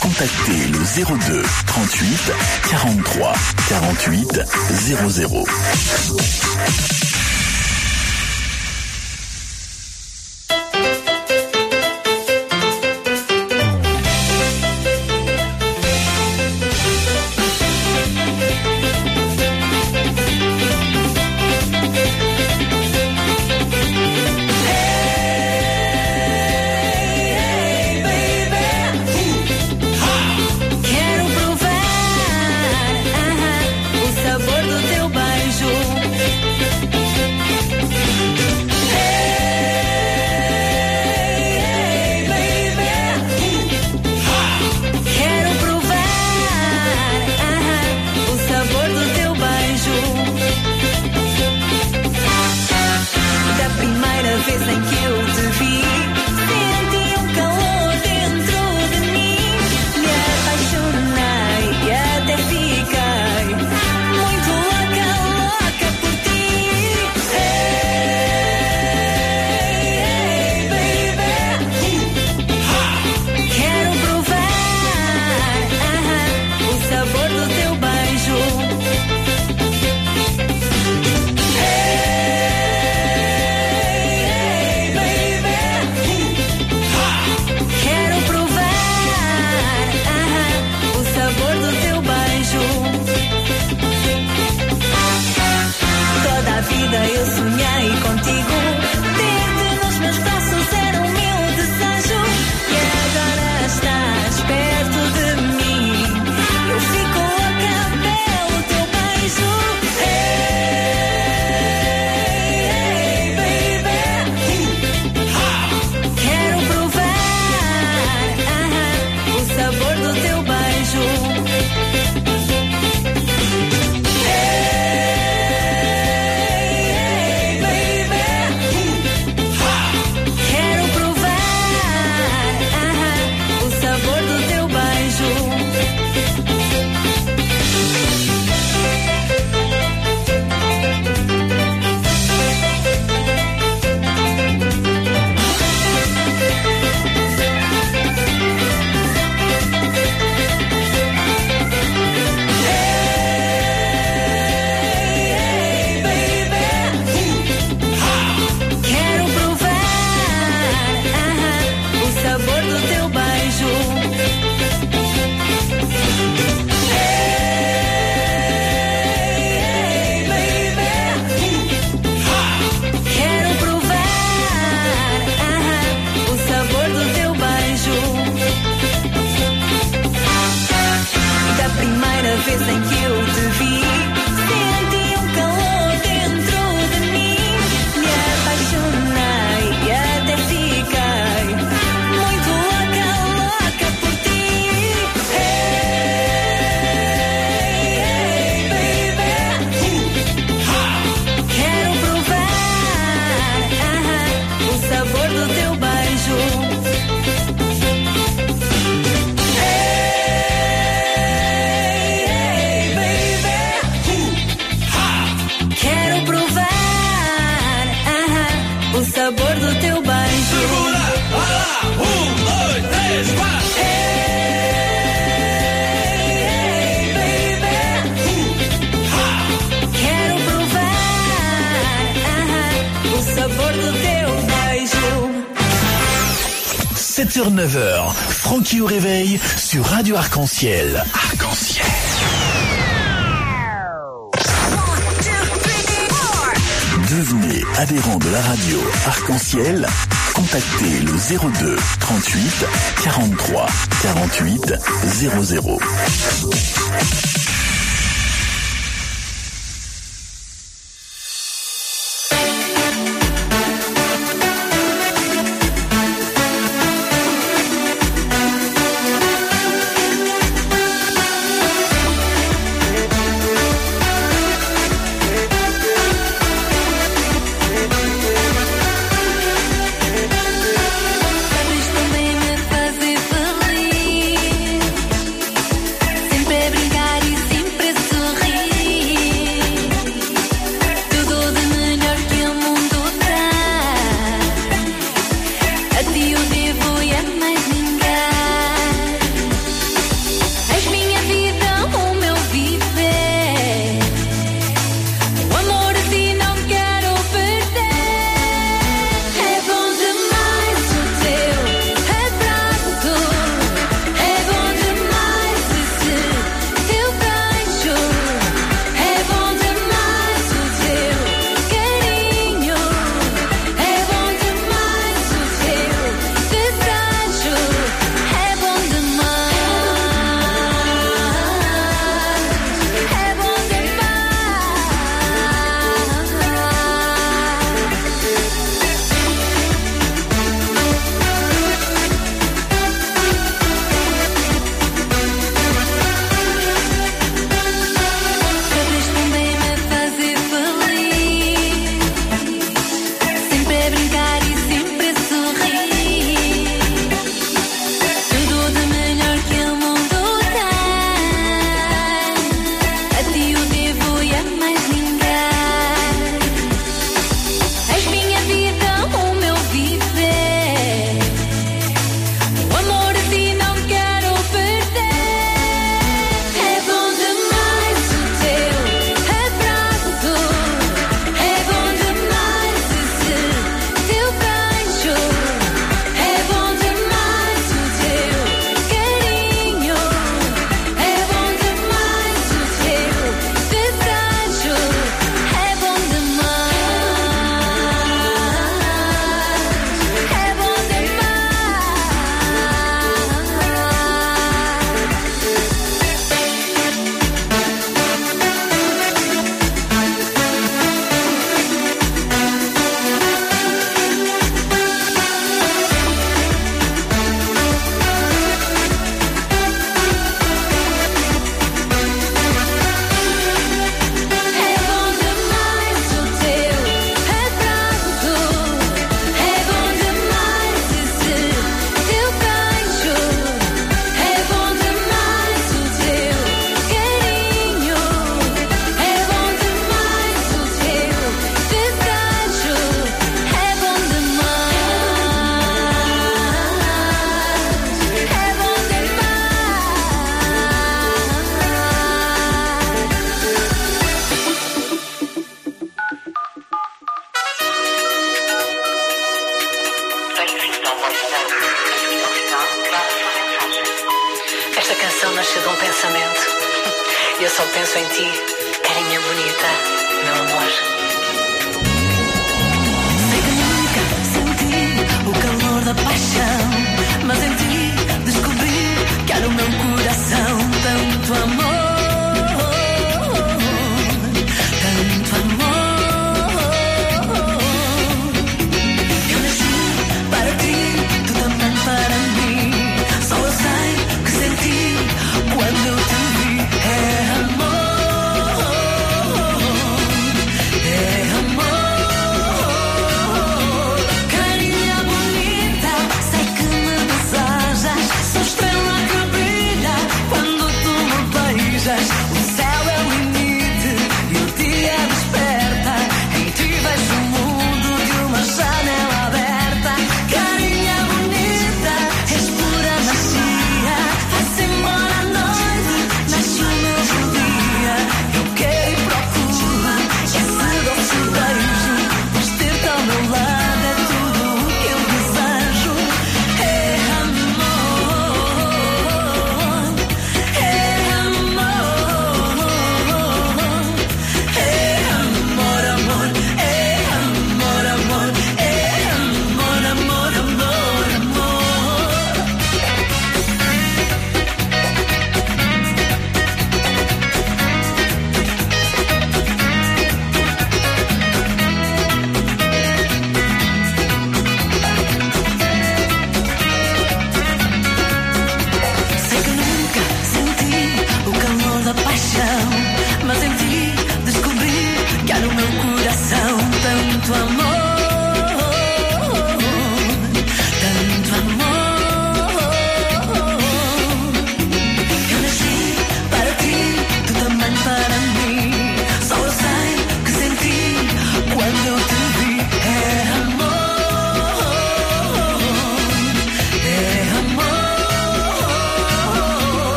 Contactez le 02 38 43 48 00. Arc-en-ciel. Arc-en-ciel. Devenez adhérent de la radio Arc-en-Ciel. Contactez le 02 38 43 48 00. carinha bonita, meu amor. Sei que nunca senti o calor da paixão, mas em ti descobri que era o meu coração tanto amor.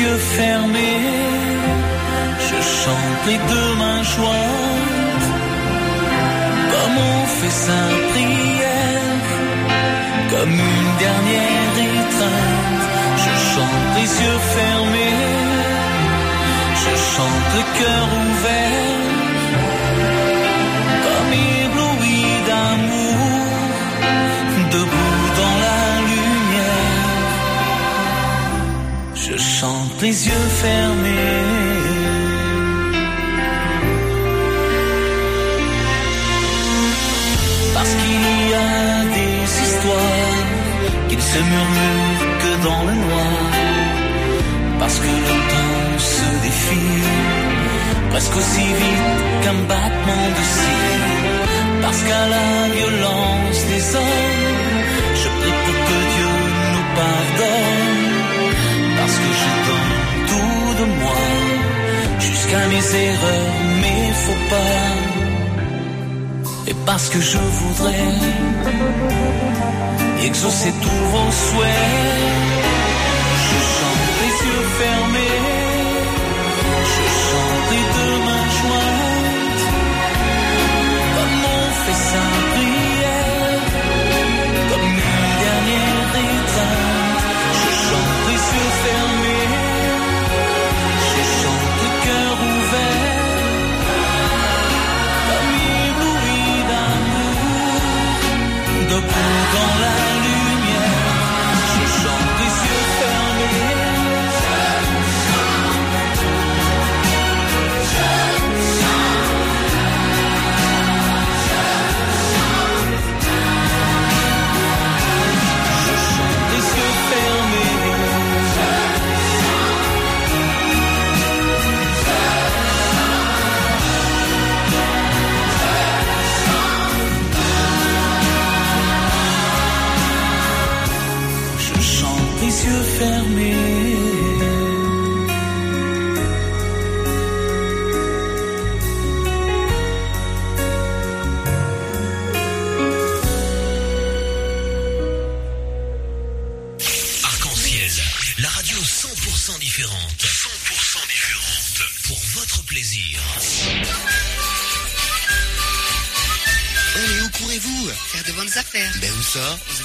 Yeux fermés, je chante les deux mains jointes, comme on fait sa prière, comme une dernière étreinte. Je chante les yeux fermés, je chante le cœur ouvert, comme ébloui d'amour, debout chante les yeux fermés. Parce qu'il y a des histoires qui ne se murmurent que dans le noir. Parce que le temps se défile presque aussi vite qu'un battement de cils. Parce qu'à la violence des hommes, je prie pour que Dieu nous pardonne. Jusqu'à mes erreurs, mes faux pas. Et parce que je voudrais exaucer tous vos souhaits,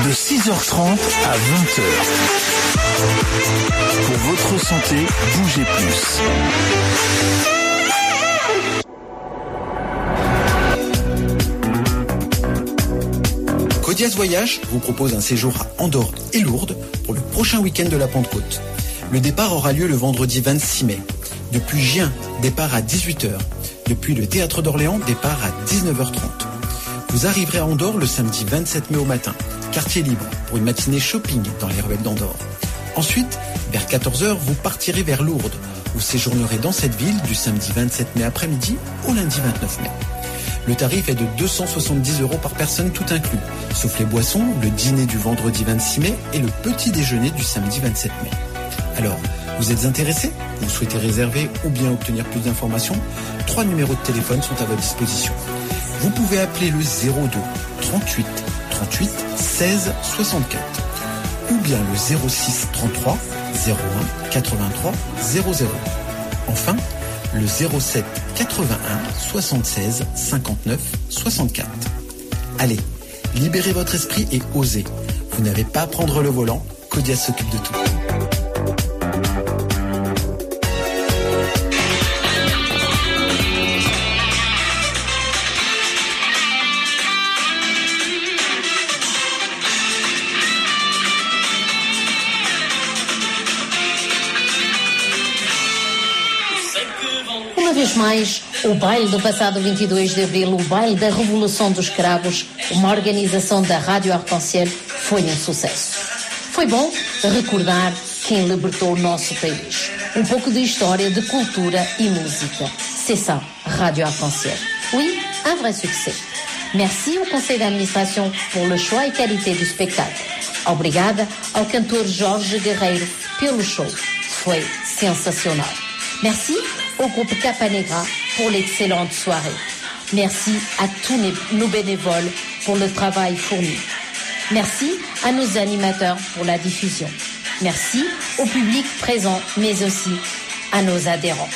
de 6h30 à 20h. Pour votre santé, bougez plus. Codias Voyage vous propose un séjour à Andorre et Lourdes pour le prochain week-end de la Pentecôte. Le départ aura lieu le vendredi 26 mai. Depuis Gien, départ à 18h. Depuis le théâtre d'Orléans, départ à 19h30. Vous arriverez à Andorre le samedi 27 mai au matin, quartier libre, pour une matinée shopping dans les ruelles d'Andorre. Ensuite, vers 14h, vous partirez vers Lourdes. Vous séjournerez dans cette ville du samedi 27 mai après-midi au lundi 29 mai. Le tarif est de 270 euros par personne tout inclus, sauf les boissons, le dîner du vendredi 26 mai et le petit déjeuner du samedi 27 mai. Alors, vous êtes intéressé? Vous souhaitez réserver ou bien obtenir plus d'informations? Trois numéros de téléphone sont à votre disposition. Vous pouvez appeler le 02 38 38 16 64 ou bien le 06 33 01 83 00. Enfin, le 07 81 76 59 64. Allez, libérez votre esprit et osez. Vous n'avez pas à prendre le volant, Codia s'occupe de tout. Mais, o baile do passado 22 de abril, o baile da Revolução dos Cravos, uma organização da Rádio Arconciel, foi um sucesso. Foi bom recordar quem libertou o nosso país. Um pouco de história, de cultura e música. Ça, Radio Arc-en-Ciel. Oui, un vrai succès. Merci au conseil d'administration pour le choix et qualité du spectacle. Obrigada ao cantor Jorge Guerreiro pelo show. Foi sensacional. Merci au groupe Capanegra pour l'excellente soirée. Merci à tous nos bénévoles pour le travail fourni. Merci à nos animateurs pour la diffusion. Merci au public présent, mais aussi à nos adhérents.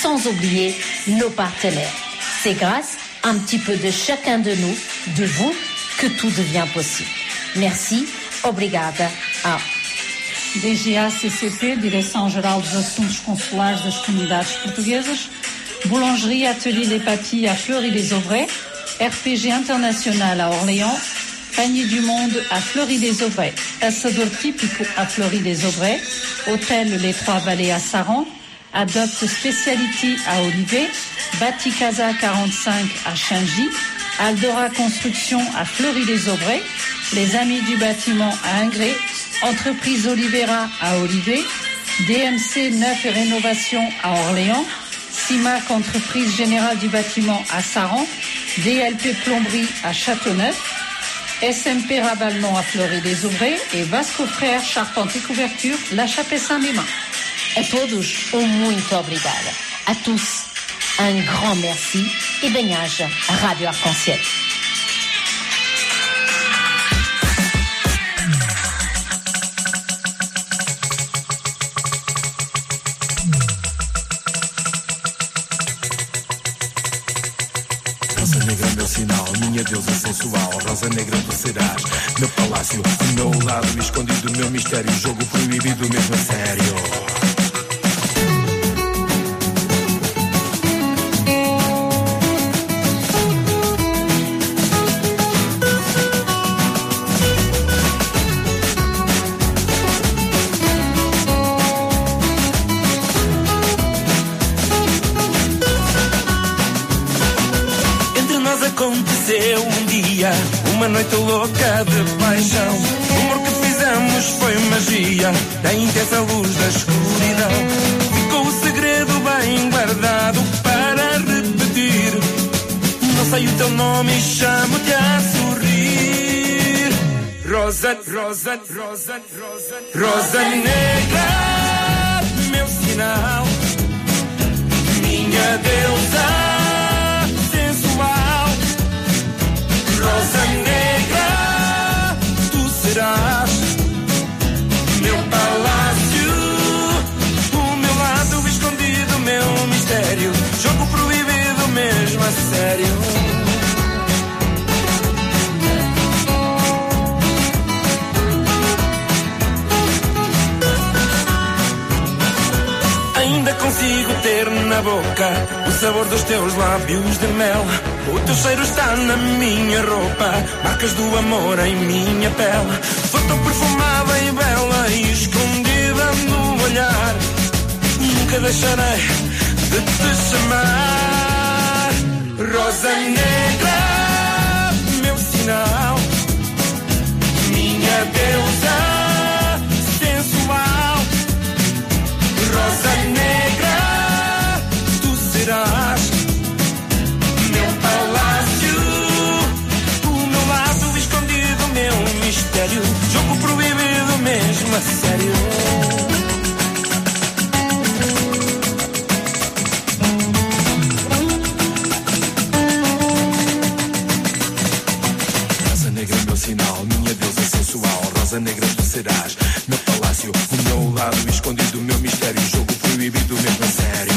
Sans oublier nos partenaires. C'est grâce à un petit peu de chacun de nous, de vous, que tout devient possible. Merci, obrigada DGA-CCP, Direção-Geral dos Assuntos Consulares das Comunidades Portuguesas, Boulangerie Atelier Les Papilles à Fleury-les-Aubrais, RPG International à Orléans, Panier du Monde à Fleury-les-Aubrais, Assador Típico à Fleury-les-Aubrais, Hôtel Les Trois Vallées à Saran, Adopt Speciality à Olivet, Baticasa 45 à Chingy, Aldora Construction à Fleury-les-Aubrais, Les Amis du Bâtiment à Ingré, Entreprise Olivera à Olivet, DMC Neuf et Rénovation à Orléans, CIMAC Entreprise Générale du Bâtiment à Saran, DLP Plomberie à Châteauneuf, SMP Rabalnon à Fleury-les-Aubrais et Vasco Frères Charpente et Couverture La Chapelle Saint-Mémin. A todos, um muito obrigada. A tous, un grand merci e bem-aja a Rádio Arconciel. Rosa negra, meu sinal, minha deusa sensual. Rosa negra, tu serás meu palácio, meu lado escondido, meu mistério. Jogo proibido, mesmo a sério. Louca de paixão. O amor que fizemos foi magia, da intensa luz da escuridão. Ficou o segredo bem guardado para repetir. Não sei o teu nome e chamo-te a sorrir. Rosa, rosa, rosa, rosa, rosa negra, meu sinal, minha deusa consigo ter na boca o sabor dos teus lábios de mel. O teu cheiro está na minha roupa, marcas do amor em minha pele. Foi tão perfumada e bela e escondida no olhar. Nunca deixarei de te chamar Rosa Negra, meu sinal, minha deusa sério. Rosa negra, meu sinal, minha deusa sensual. Rosa negra, tu serás meu palácio, o meu lado escondido, meu mistério. Jogo proibido, mesmo a sério.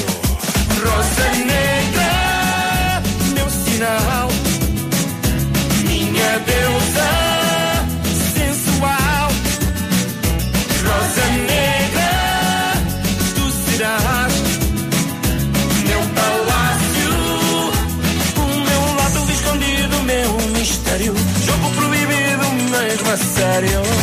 Mesmo a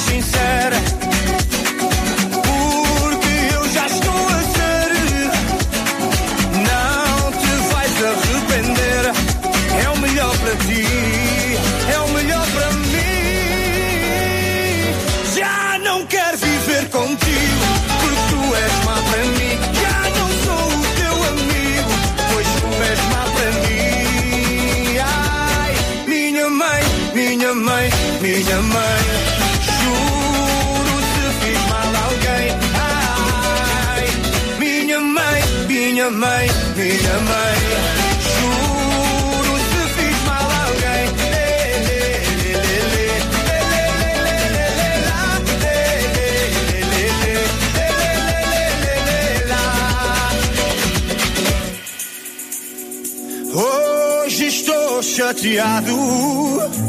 sincero. Chateado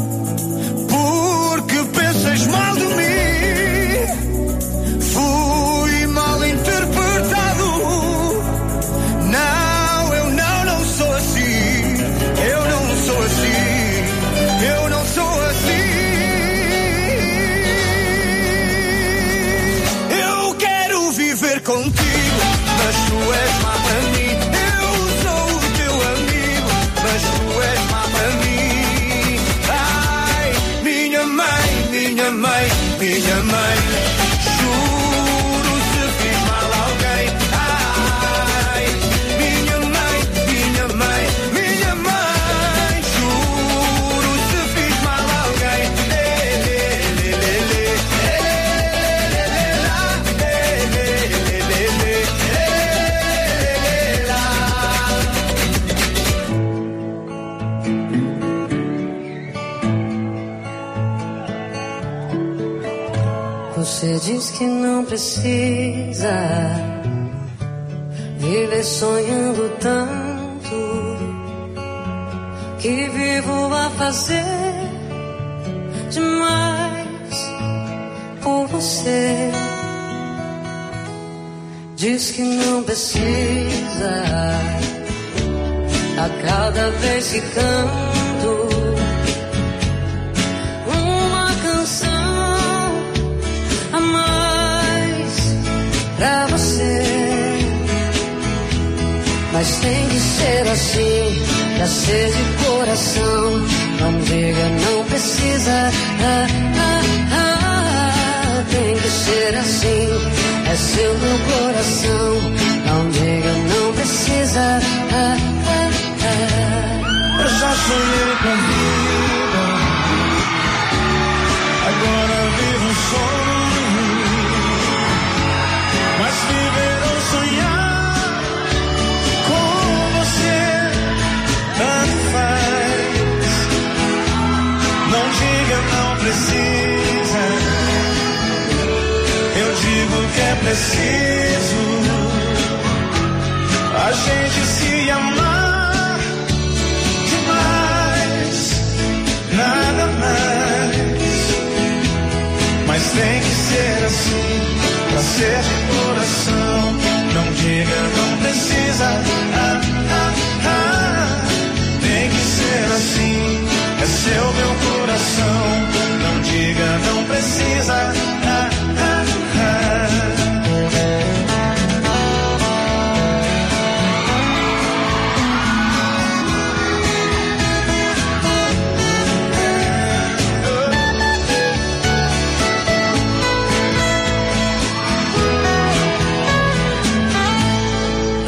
minha precisa viver sonhando tanto que vivo a fazer demais por você. Diz que não precisa a cada vez que canto Mas tem que ser assim, pra ser de coração. Não diga, não precisa. Ah, ah, ah, tem que ser assim, é seu meu coração. Não diga, não precisa. Ah, ah, ah. Eu já sonhei com precisa, eu digo que é preciso a gente se amar demais, nada mais. Mas tem que ser assim, pra ser de coração. Não diga, não precisa. Ah, ah, ah. Tem que ser assim, é seu meu coração. Não precisa.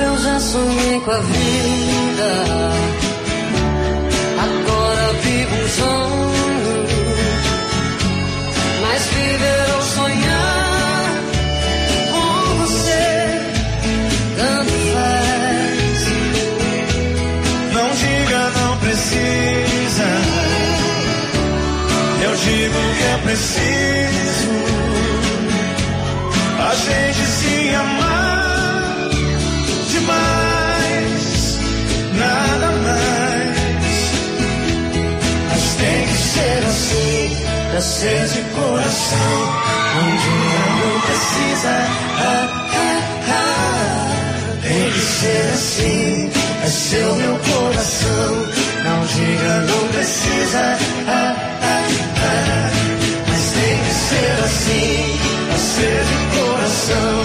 Eu já sonhei com a vida. você de coração, onde não precisa acabar. Tem que ser assim, é seu meu coração. Não diga, não precisa acabar. Mas tem que ser assim, você seu de coração.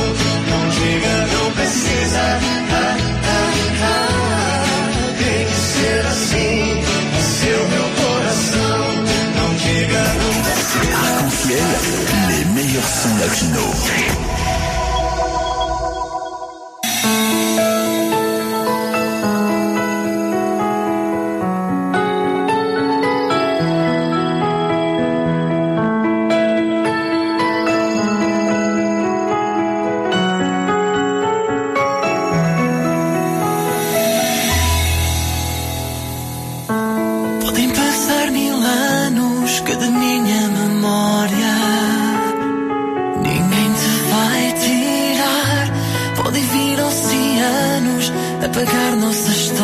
Martino. Podem passar mil anos que de minha memória の差し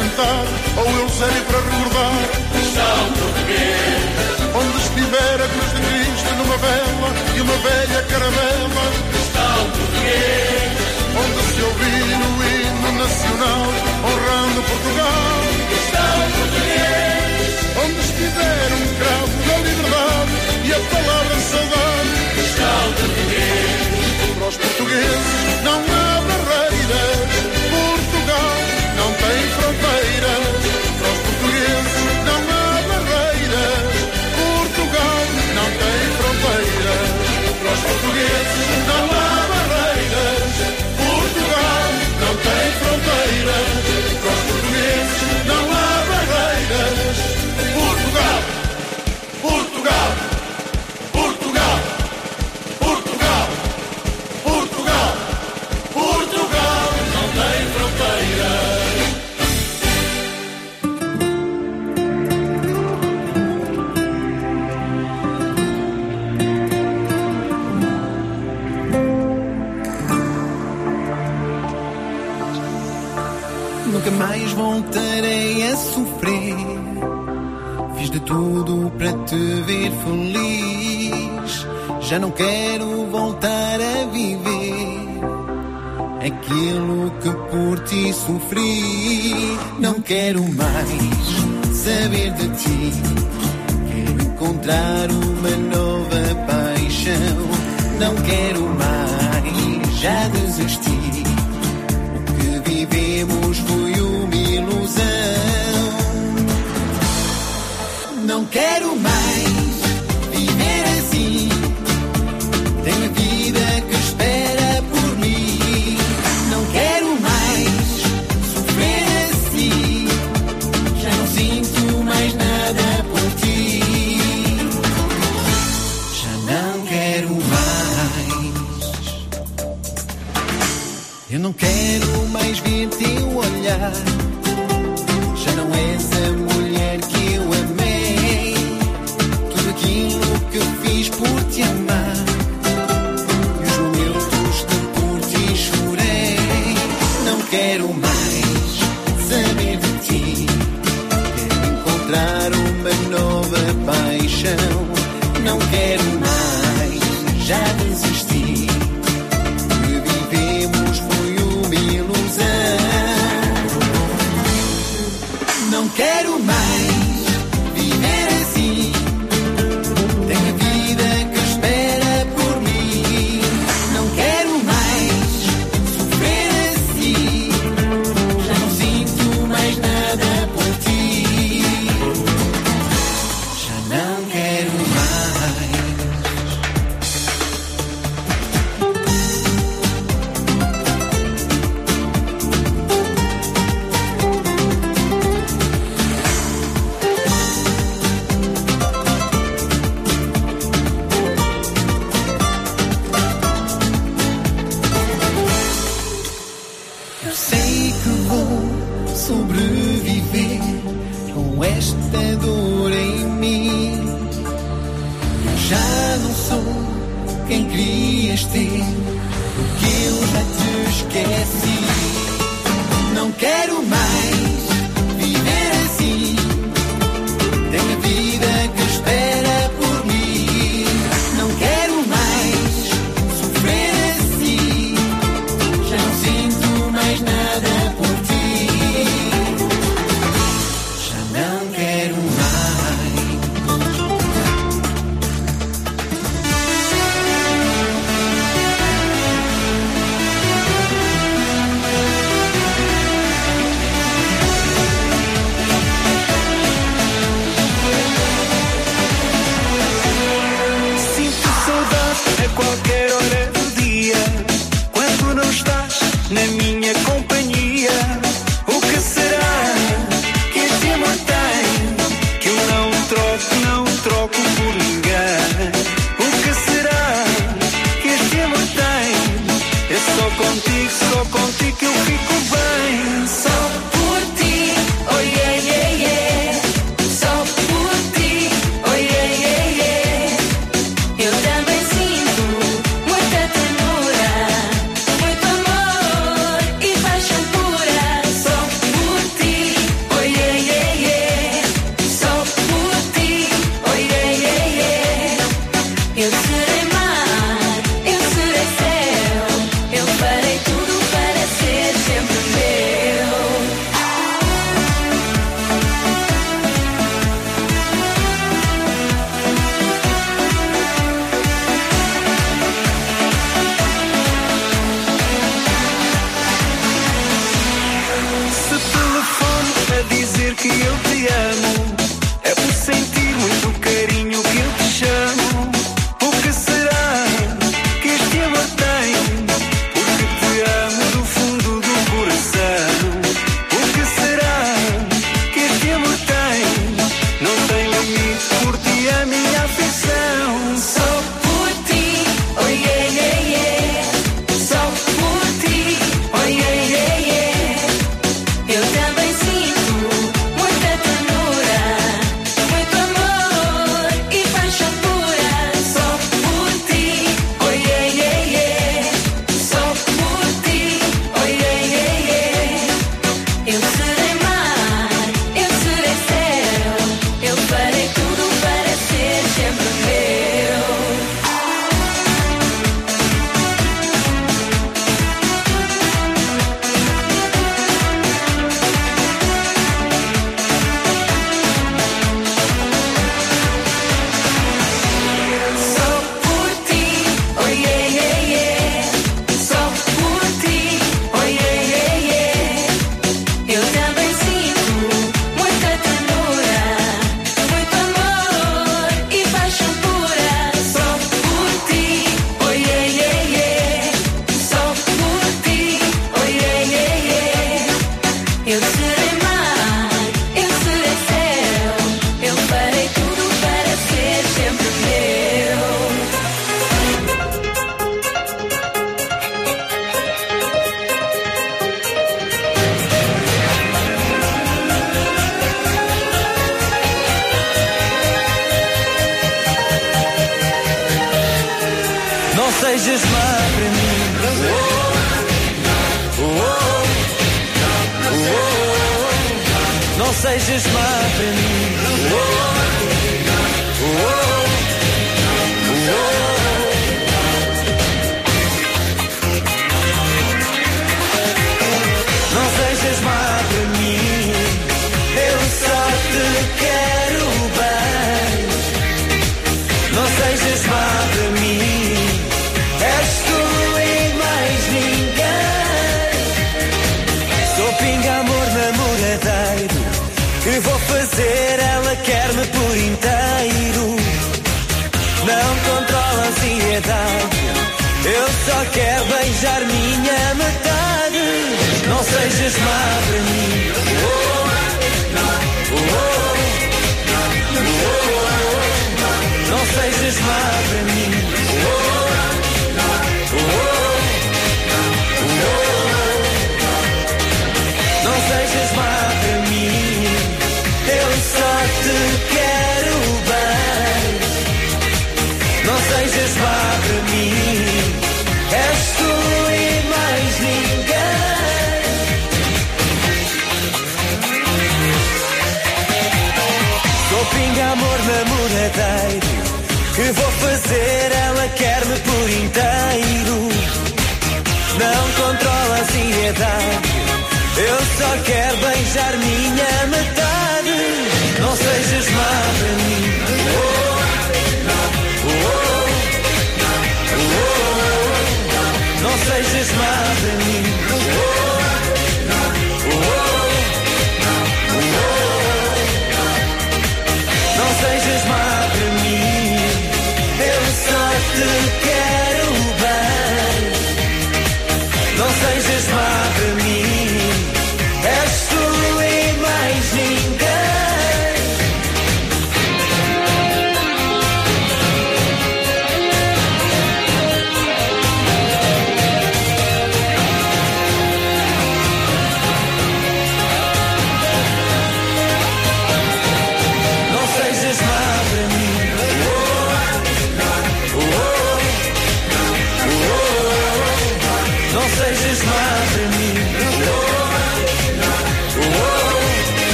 cantar ou eu serei para recordar. São portugueses. Onde estiver a cruz de Cristo numa vela e uma velha caravela. São portugueses. Onde se ouvir o hino nacional honrando Portugal. São portugueses. Onde estiver um cravo da liberdade e a palavra saudade. São portugueses. Para os portugueses não há barreiras fronteira, para os portugueses não há barreira. Portugal não tem fronteira, para os portugueses não há barreiras. Portugal não tem fronteira. voltarei a sofrer. Fiz de tudo para te ver feliz. Já não quero voltar a viver aquilo que por ti sofri. Não quero mais saber de ti. Quero encontrar uma nova paixão. Não quero mais, já desisti. O que vivemos foi ilusão. Não quero mais.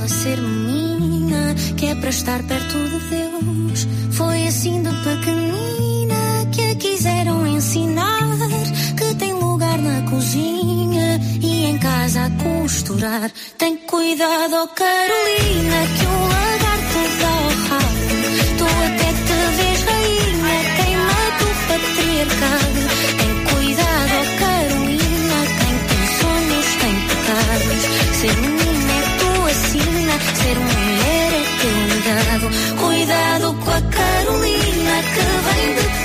Ela ser menina, que é para estar perto de Deus. Foi assim de pequenina que a quiseram ensinar. Que tem lugar na cozinha e em casa a costurar. Tem cuidado, oh Carolina, que o lagarto dá ao rabo. Tu até te vês rainha, queima-te o patriarcado. Tem cuidado, oh Carolina, quem tem sonhos tem pecados. Ser Cuidado com a Carolina que vem de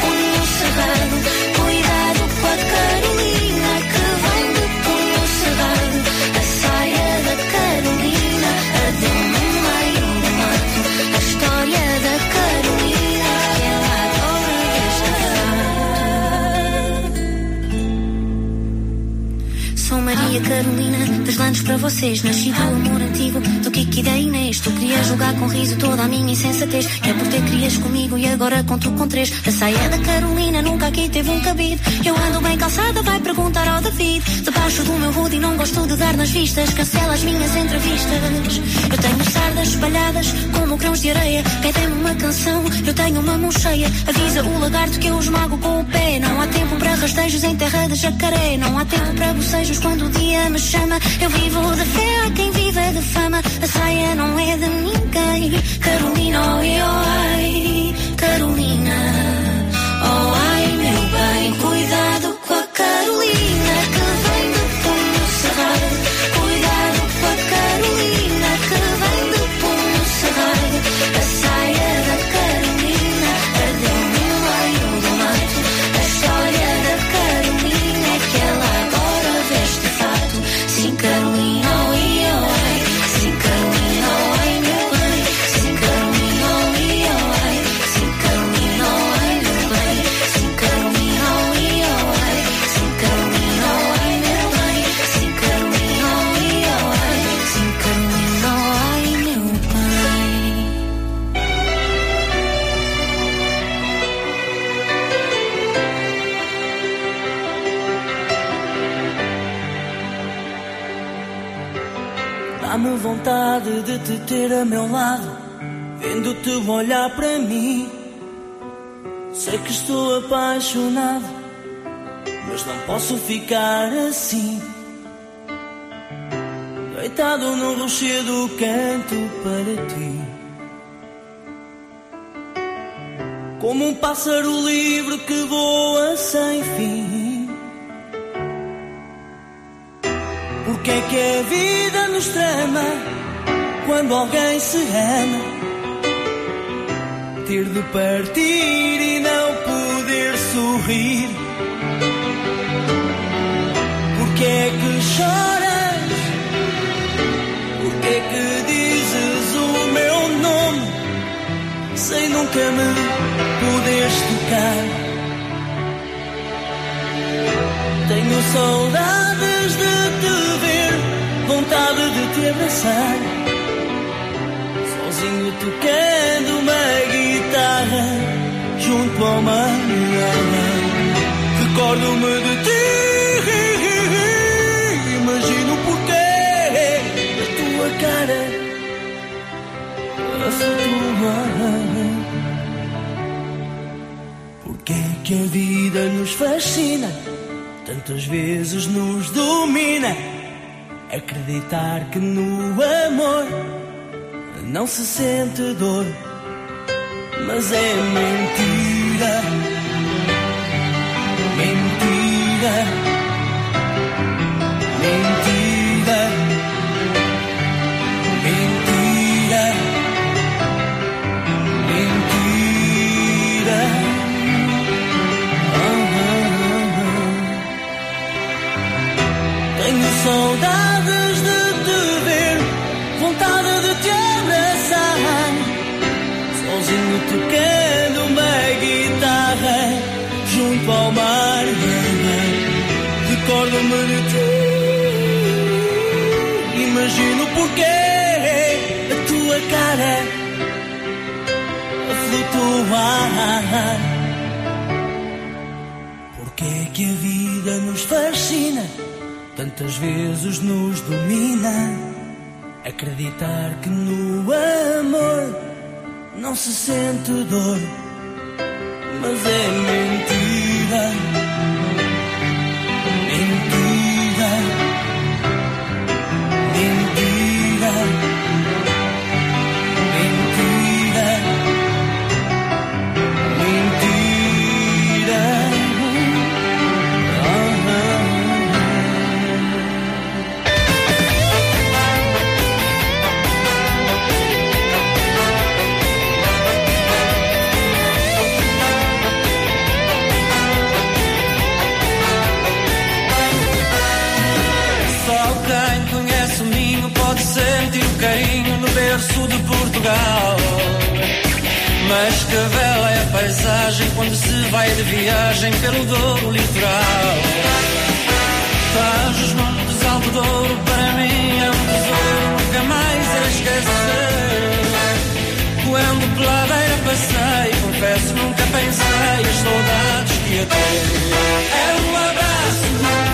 Maria Carolina, deslandes para vocês. Nasci do amor antigo, do Kiki da Inês. Tu querias jogar com riso toda a minha insensatez. É por ter crias comigo e agora conto com três. A saia da Carolina nunca aqui teve um cabide. Eu ando bem calçada, vai perguntar ao David. Debaixo do meu hoodie não gosto de dar nas vistas. Cancela as minhas entrevistas. Eu tenho sardas espalhadas como grãos de areia. Pedem-me uma canção, eu tenho uma mão cheia. Avisa o lagarto que eu esmago com o pé. Não há tempo para rastejos em terra de jacaré. Não há tempo para bocejos quando o dia me chama. Eu vivo de fé a quem vive de fama. A saia não é de ninguém. Carolina, oi, oi, Carolina. Vontade de te ter a meu lado, vendo-te olhar para mim. Sei que estou apaixonado, mas não posso ficar assim. Deitado no rochedo canto para ti. Como um pássaro livre que voa sem fim. Porque é que a vida nos trama quando alguém se ama? Ter de partir e não poder sorrir. Porque é que choras? Porque é que dizes o meu nome sem nunca me poderes tocar? Tenho saudades de te ver, vontade de te abraçar. Sozinho tocando uma guitarra junto ao mar. Recordo-me de ti, imagino porquê a tua cara a flutuar. Porque que a vida nos fascina, tantas vezes nos domina. Acreditar que no amor não se sente dor, mas é mentira. Mentira. Mentira. Mentira. Saudades de te ver, vontade de te abraçar. Sozinho tocando uma guitarra junto ao mar. Recordo-me de ti, imagino porquê a tua cara a flutuar. Tantas vezes nos domina. Acreditar que no amor não se sente dor, mas é. Mentira. Paisagem quando se vai de viagem pelo Douro litoral. Faz os montes alto Douro, para mim é um tesouro, nunca mais a esquecer. Quando pela ladeira passei, confesso, nunca pensei as saudades que ia ter. É um abraço,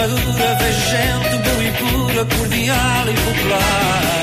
Extremadura vejo gente boa e pura, cordial e popular.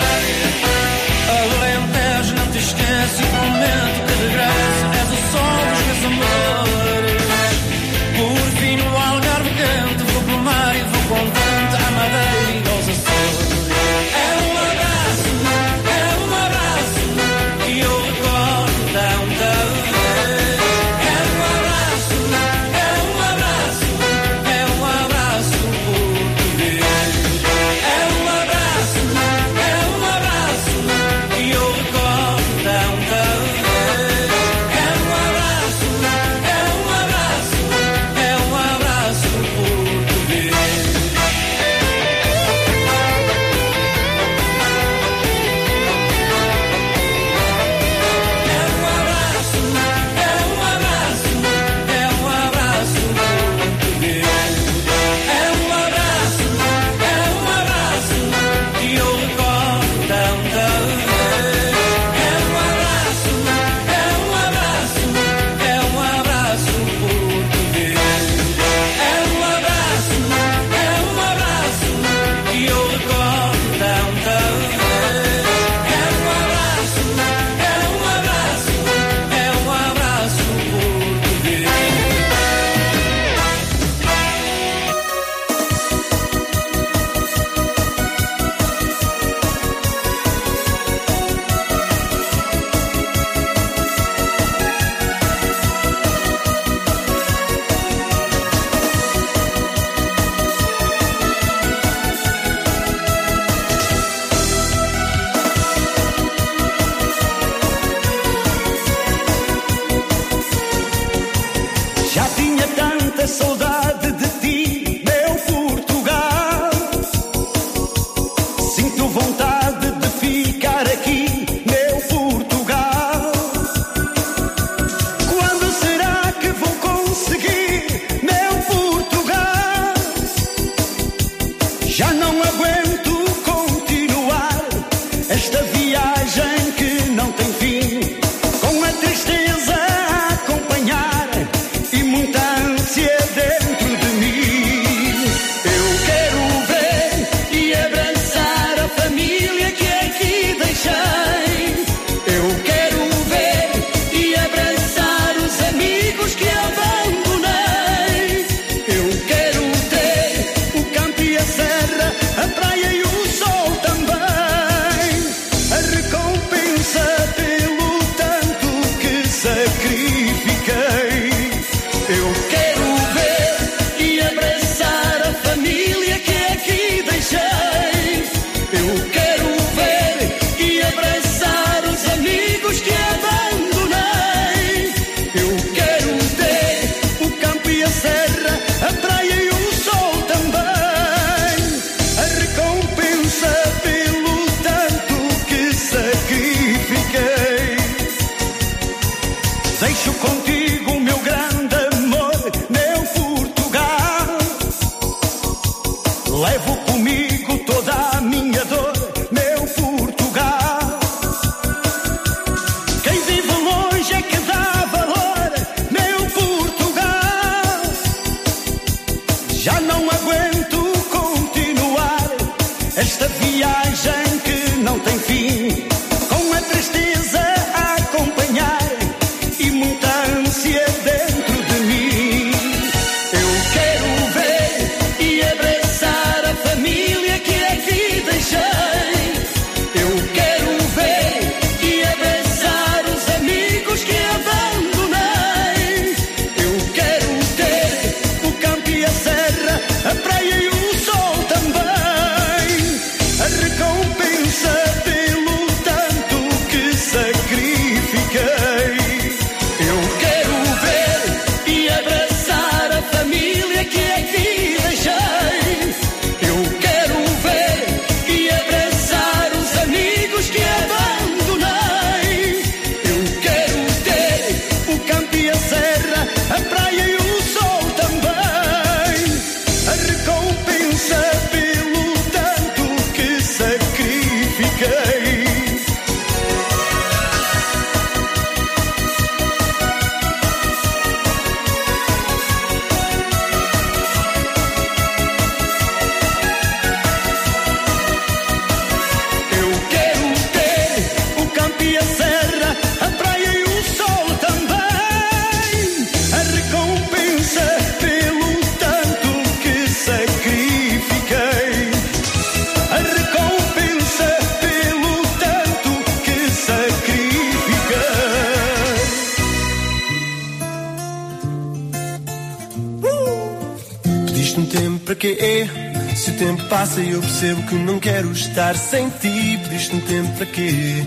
Percebo que não quero estar sem ti. Pediste um tempo para quê?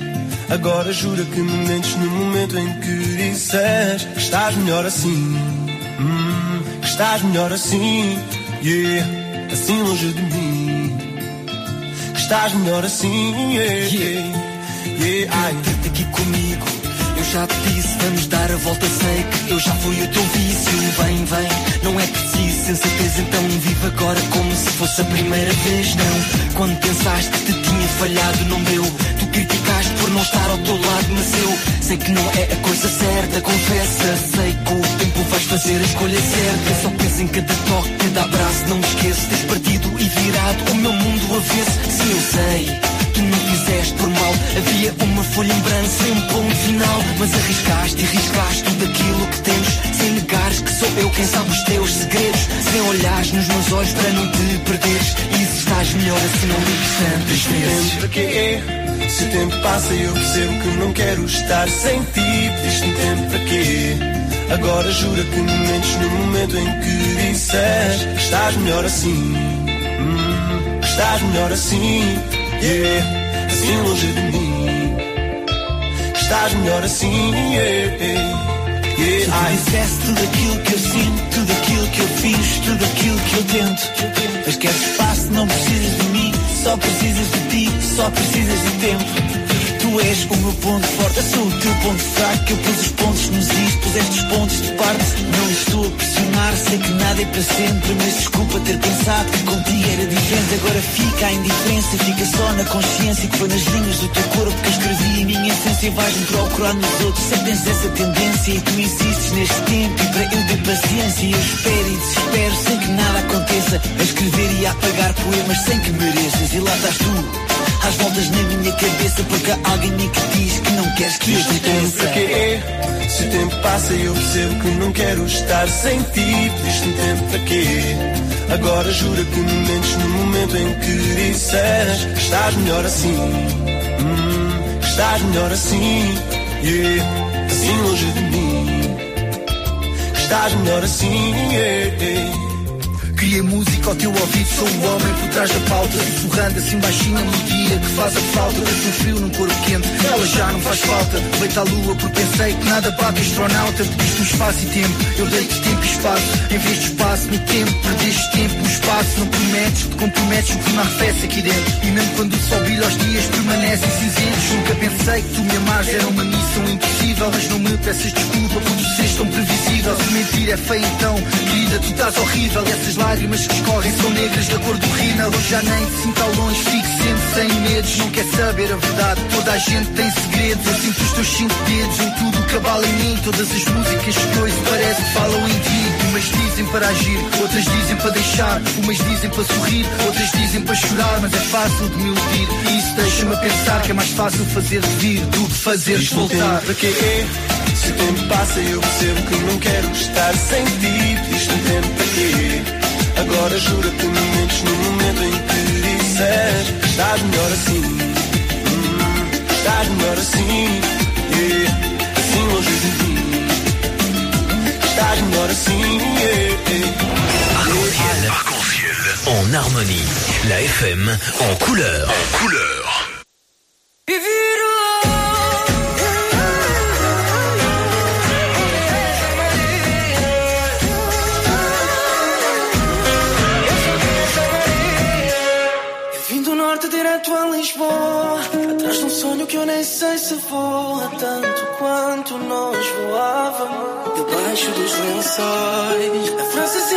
Agora jura que me mentes no momento em que disseres que estás melhor assim. Hum, que estás melhor assim. Yeah, assim longe de mim. Que estás melhor assim. Yeah, yeah, yeah. Ai, Ter-te aqui comigo. Já te disse, vamos dar a volta. Sei que eu já fui o teu vício. Vem, vem, não é preciso sensatez. Então vive agora como se fosse a primeira vez. Não, quando pensaste que te tinha falhado, não deu. Tu criticaste por não estar ao teu lado, mas eu sei que não é a coisa certa. Confessa, sei que o tempo vais fazer a escolha certa. Só penso em cada toque, cada abraço. Não me esqueço, tens partido e virado o meu mundo avesso. Sim, eu sei. Tu não fizeste por mal. Havia uma folha em branco sem um ponto final. Mas arriscaste e riscaste tudo aquilo que temos Sem negares que sou eu quem sabe os teus segredos. Sem olhares nos meus olhos para não te perderes. E se estás melhor assim não ligues tantas vezes para quê? Se o tempo passa e eu percebo que não quero estar sem ti. Pediste um tempo para quê? Agora jura que me mentes no momento em que disseres que estás melhor assim. Hum, estás melhor assim Yeah, assim longe de mim estás melhor assim Yeah, yeah Ai, fizesse tudo aquilo que eu sinto, tudo aquilo que eu fiz, tudo aquilo que eu tento. Mas queres espaço, não precisas de mim. Só precisas de ti, só precisas de tempo. Tu és o meu ponto forte, eu sou o teu ponto fraco. Eu pus os pontos nos is, puseste os pontos de parte. Não estou a pressionar, sei que nada é para sempre. Mas desculpa ter pensado que contigo era diferente. Agora fica a indiferença, fica só na consciência. Que foi nas linhas do teu corpo que eu escrevi a minha essência. Vais-me procurar nos outros, sei tens essa tendência. E tu insistes neste tempo e para eu ter paciência. Eu espero e desespero, sem que nada aconteça. A escrever e a apagar poemas sem que mereças. E lá estás tu. Às voltas na minha cabeça porque há alguém me que diz que não queres que eu te quê? Se o tempo passa eu percebo que não quero estar sem ti Pediste-me tempo para quê? Agora jura que me mentes no momento em que disseres que estás melhor assim Hum, que estás melhor assim Yeah, assim longe de mim Que estás melhor assim yeah, yeah. Cria música ao teu ouvido, sou o homem por trás da pauta. Sussurrando assim baixinho a melodia que faz a falta. Deixo frio num corpo quente, ela já não faz falta. Deita a lua porque pensei que nada bate astronauta. Pediste um espaço e tempo, eu dei-te tempo e espaço. Em vez de espaço no tempo, perdeste tempo no espaço. Não prometes, te comprometes o que me arrefece aqui dentro. E mesmo quando o sol brilha os dias permanecem cinzentos. Nunca pensei que tu me amares era uma missão impossível. Mas não me peças desculpa por seres tão previsível. Se mentir é feio então, querida tu estás horrível. Essas lágrimas que escorrem são negras da cor do rímel Hoje já nem te sinto ao longe, fico sempre sem medos. Não quer saber a verdade, toda a gente tem segredos. Eu sinto os teus cinco dedos em tudo que abala em mim. Todas as músicas que ouço parece que falam em ti. Umas dizem para agir, outras dizem para deixar. Umas dizem para sorrir, outras dizem para chorar. Mas é fácil de me iludir e isso deixa-me a pensar Que é mais fácil fazer vir do que fazer voltar. para quê? Se o tempo passa eu percebo que não quero estar sem ti. Pediste-me tempo para quê? Agora jura que no momento que disseres melhor assim Hum. Arc-en-ciel en harmonie. La FM en couleur. En couleur. Voávamos Debaixo dos lençóis A francesinha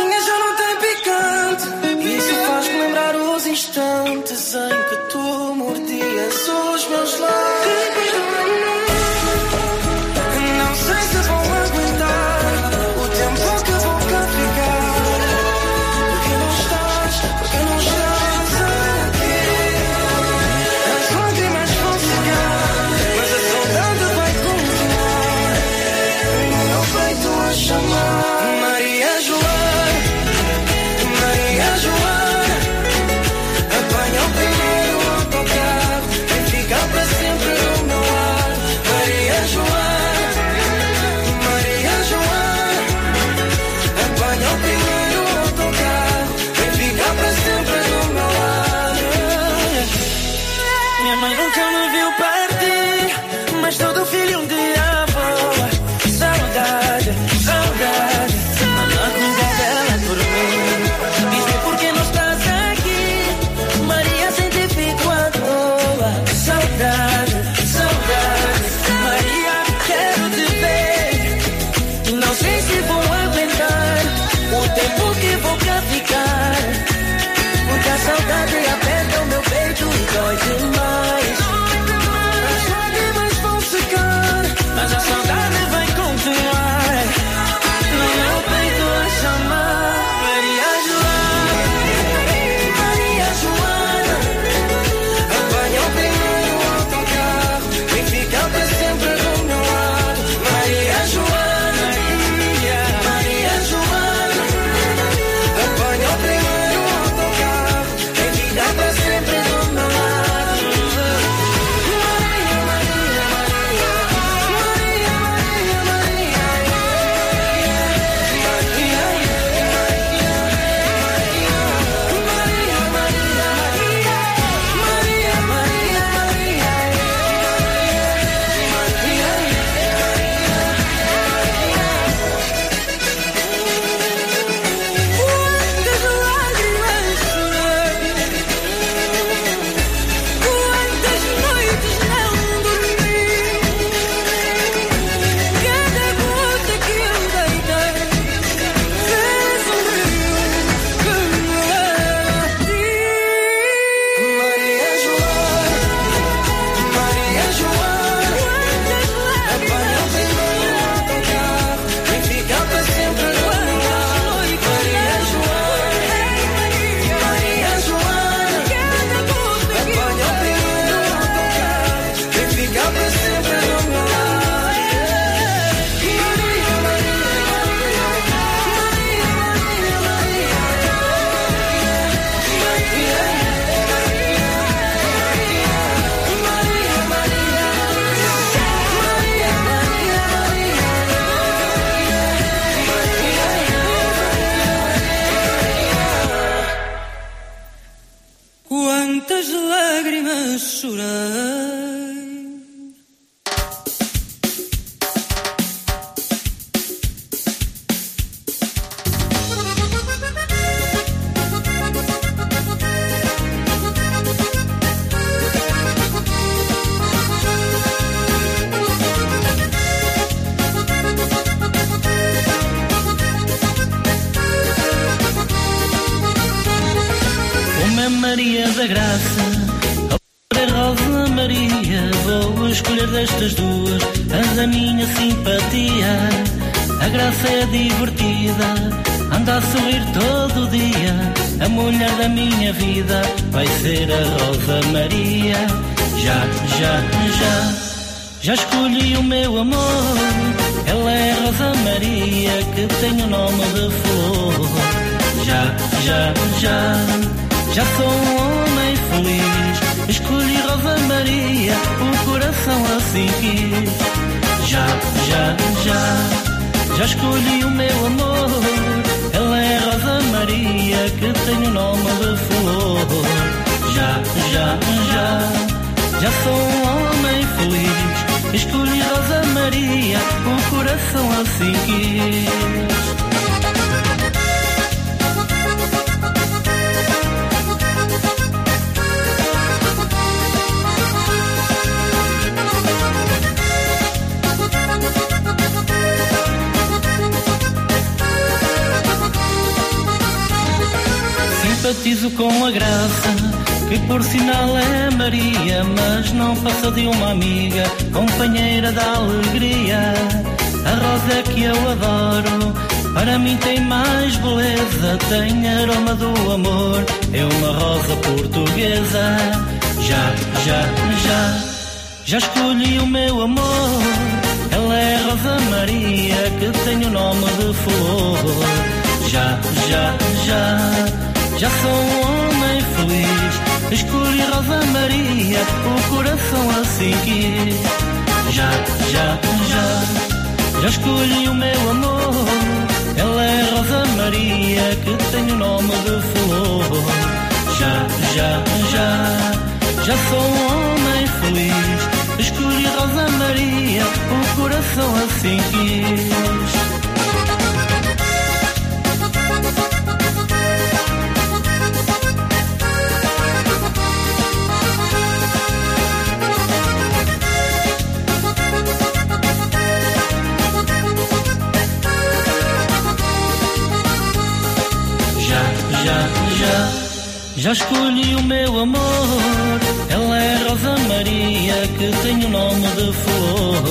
Já escolhi o meu amor, ela é Rosa Maria, que tem o nome de flor.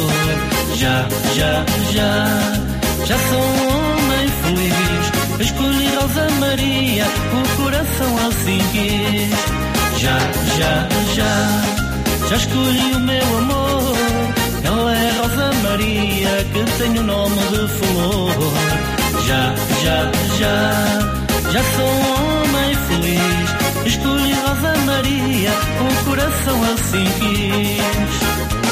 Já, já, já, já sou um homem feliz. Escolhi Rosa Maria, o coração assim quis. Já, já, já, já escolhi o meu amor, ela é Rosa Maria, que tem o nome de flor. Já, já, já, já sou um homem feliz. Escolhi Rosa Maria, com o coração assim quis.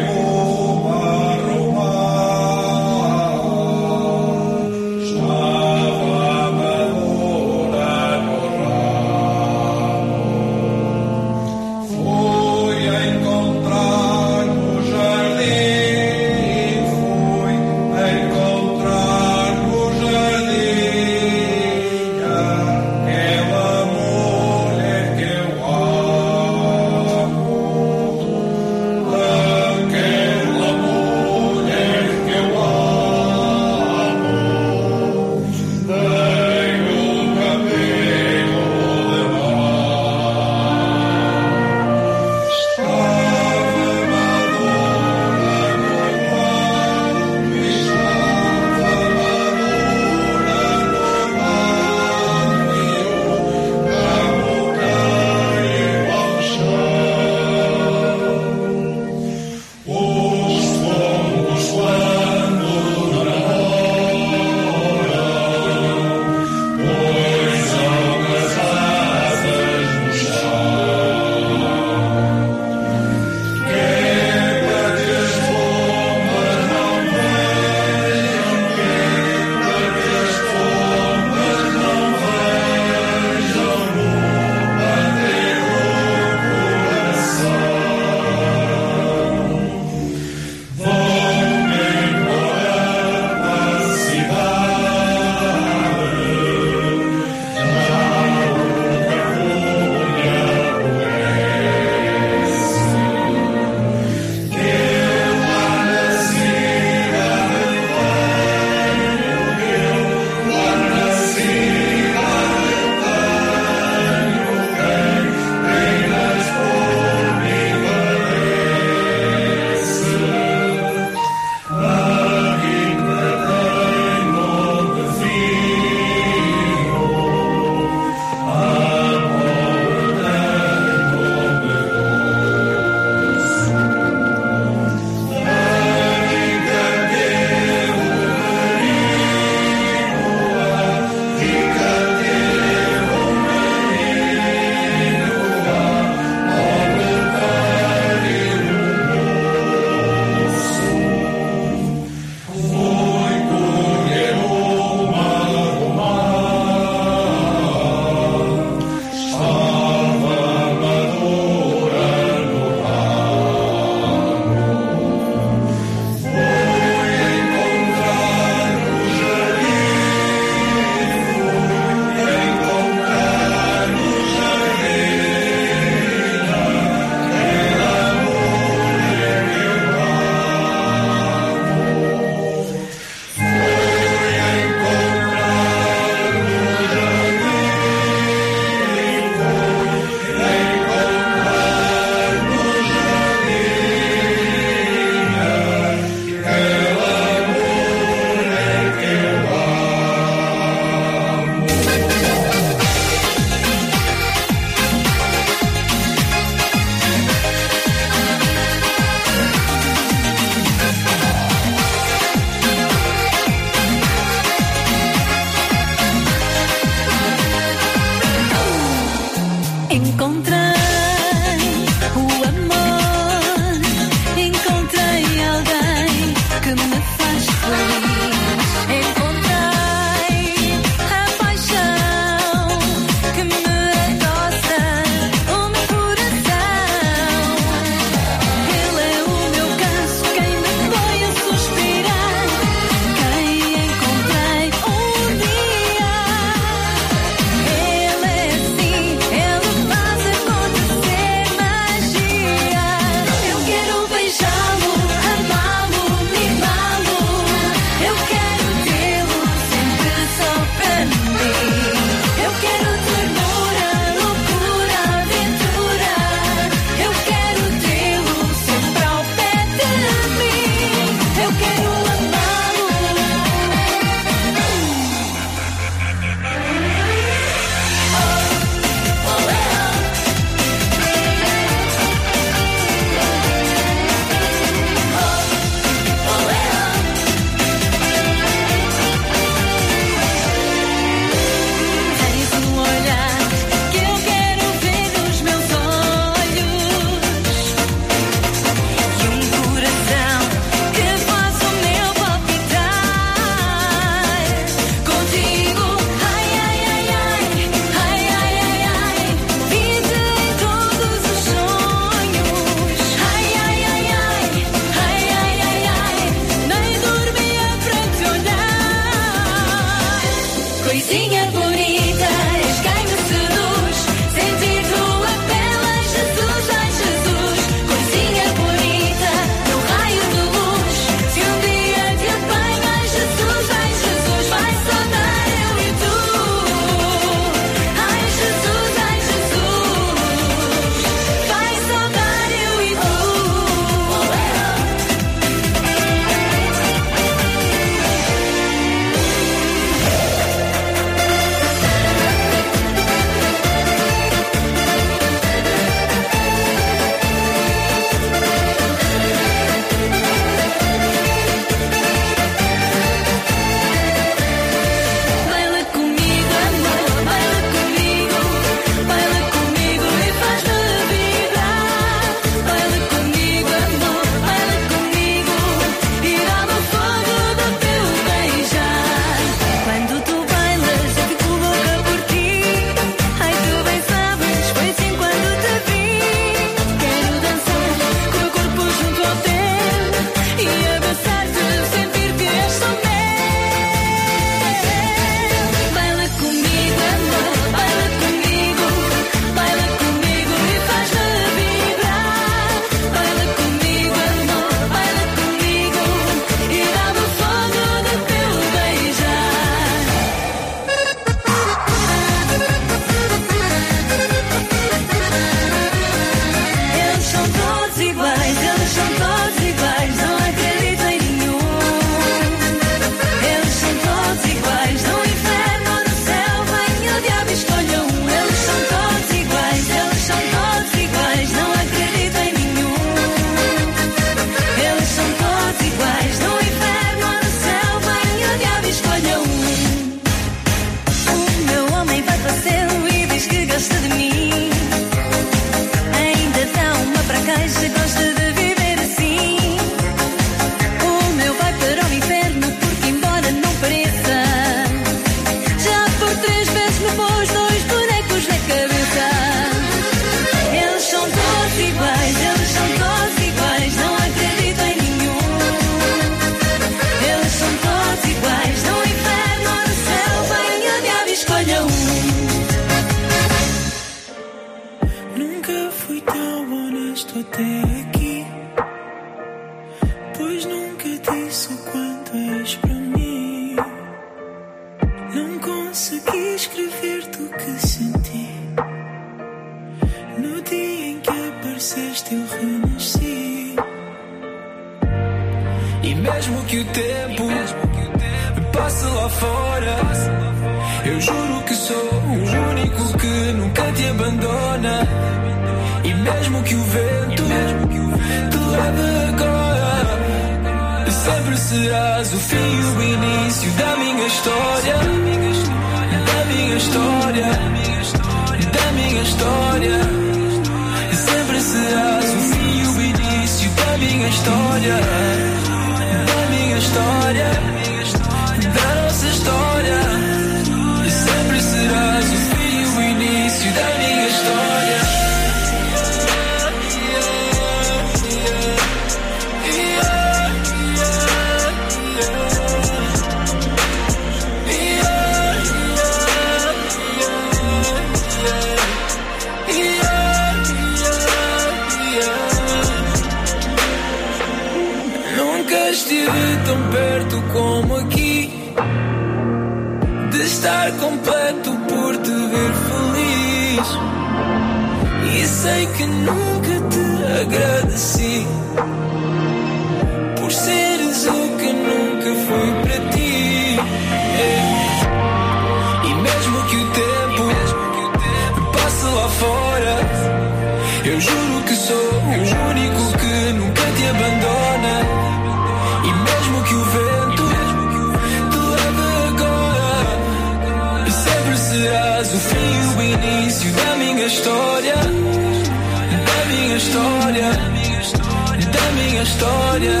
história, da minha história.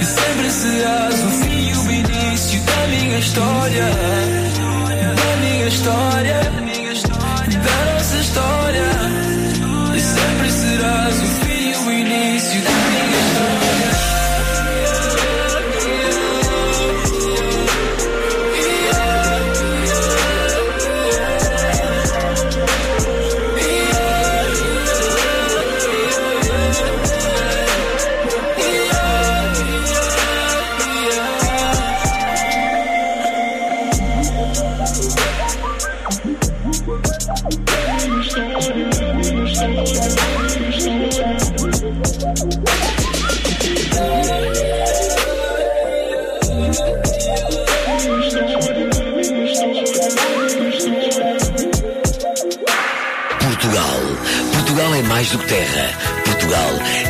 E sempre serás o fim e o início da minha história, da minha história, da nossa história.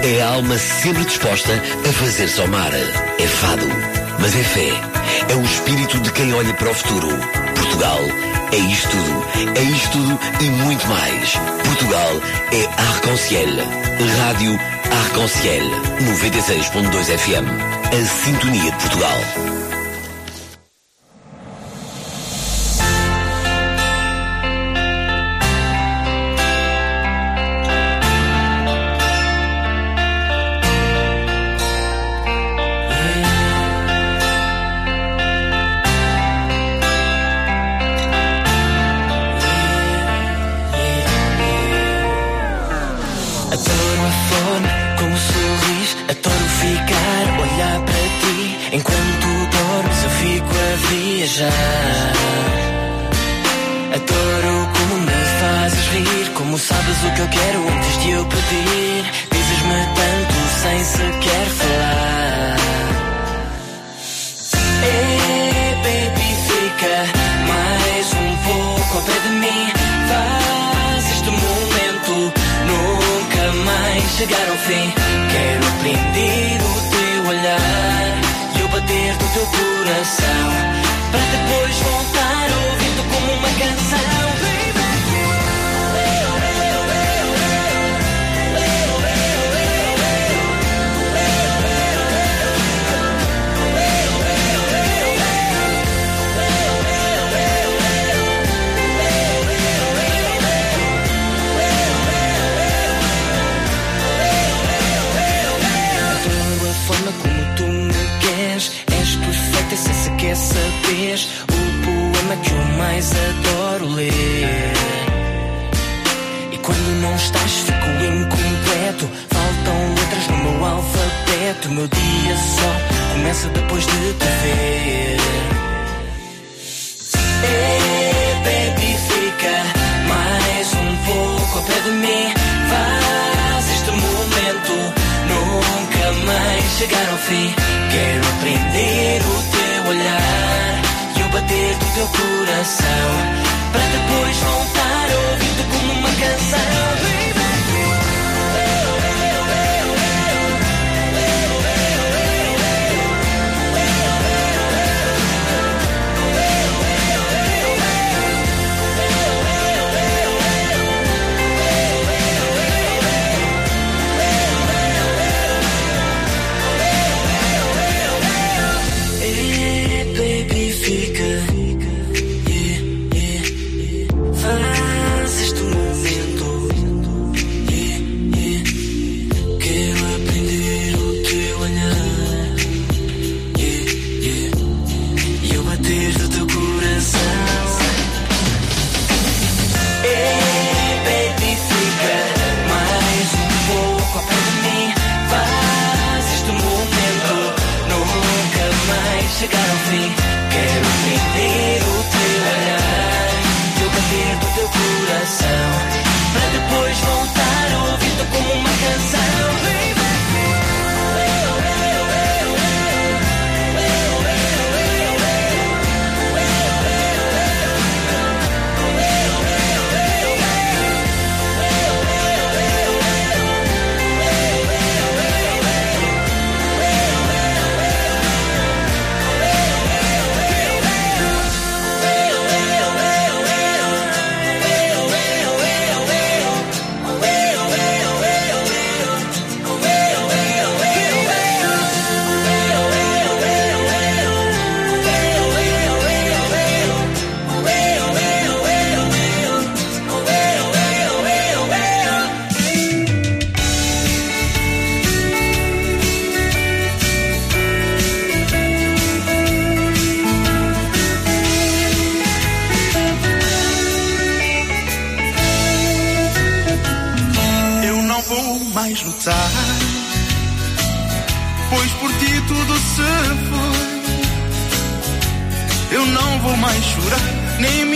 é a alma sempre disposta a fazer-se mar. É fado, mas é fé. É o espírito de quem olha para o futuro. Portugal é isto tudo. É isto tudo e muito mais. Portugal é Arc-en-Ciel. Rádio Arc-en-Ciel. 96.2 FM. A sintonia de Portugal.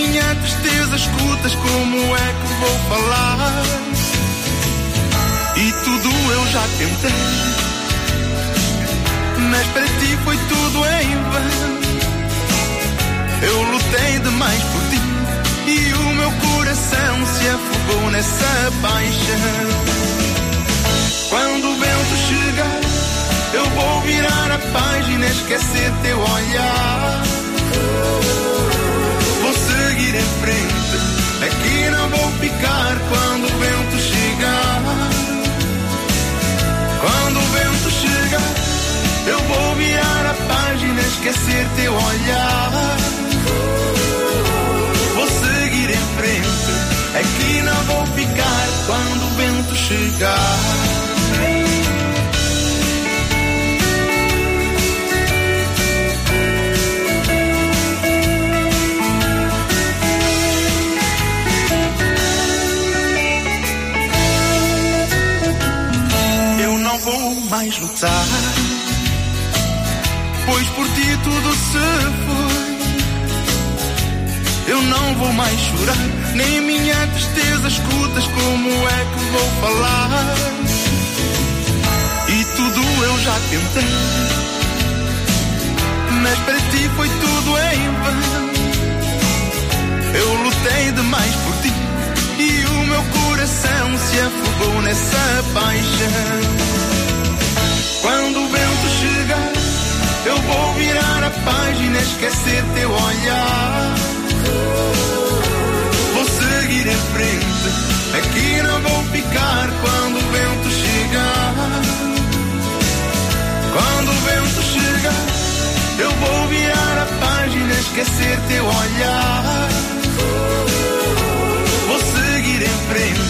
Minha tristeza escutas como é que vou falar. E tudo eu já tentei, mas para ti foi tudo em vão. Eu lutei demais por ti e o meu coração se afogou nessa paixão. Quando o vento chegar, eu vou virar a página, esquecer teu olhar. Seguir em frente, aqui não vou ficar quando o vento chegar. Quando o vento chegar, eu vou virar a página, esquecer teu olhar. Vou seguir em frente, aqui não vou ficar quando o vento chegar. Vou mais lutar, pois por ti tudo se foi. Eu não vou mais chorar, nem minha tristeza escutas como é que vou falar. E tudo eu já tentei, mas para ti foi tudo em vão. Eu lutei demais por ti e o meu coração se afogou nessa paixão. Quando o vento chegar, eu vou virar a página, esquecer teu olhar. Vou seguir em frente, aqui não vou ficar quando o vento chegar. Quando o vento chegar, eu vou virar a página, esquecer teu olhar. Vou seguir em frente,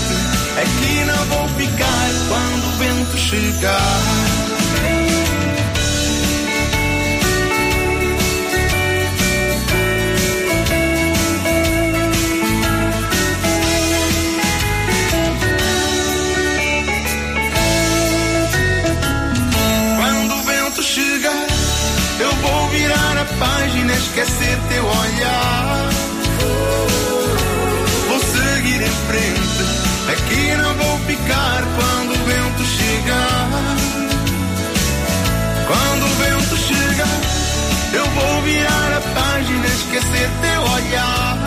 aqui não vou ficar quando o vento chegar. página esquecer teu olhar. Vou seguir em frente, é aqui não vou ficar quando o vento chegar. Quando o vento chegar, eu vou virar a página esquecer teu olhar.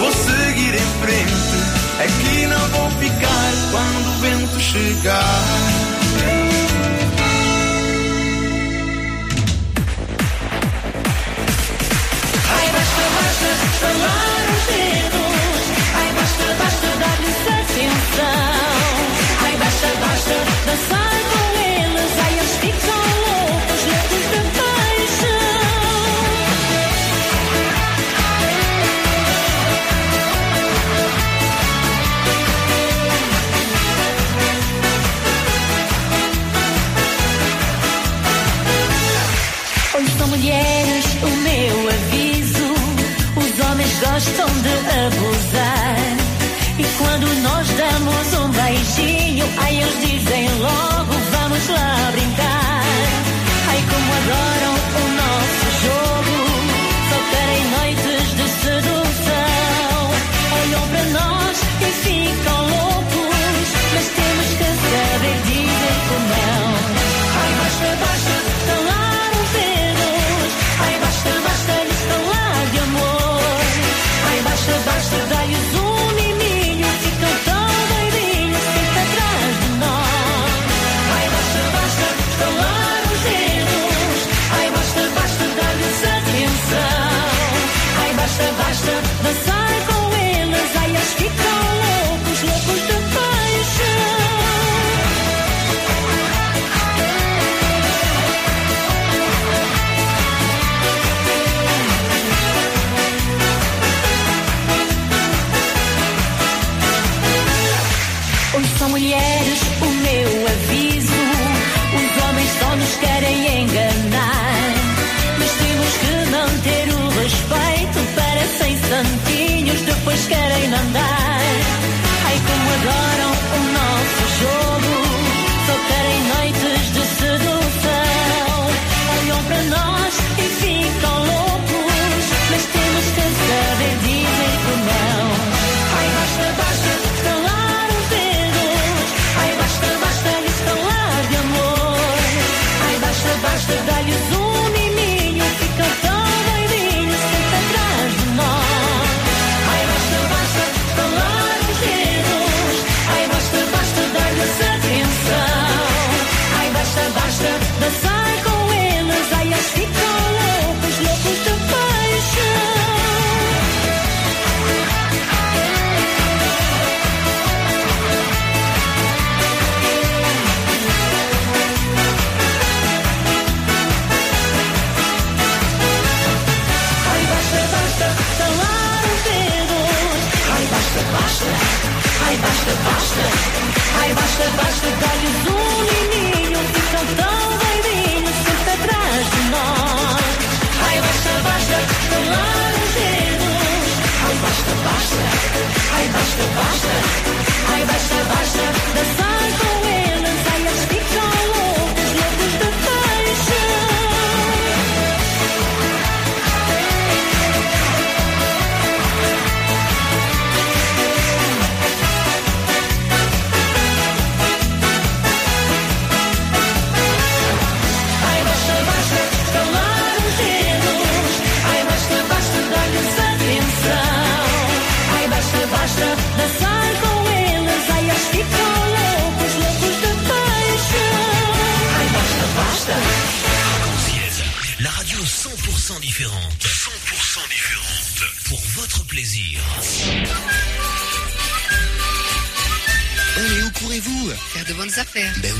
Vou seguir em frente, é aqui não vou ficar quando o vento chegar. estralar os dedos. Ai, basta, basta dar-lhes atenção. Ai, basta, basta dançar. onde de abusar. E quando nós damos um beijo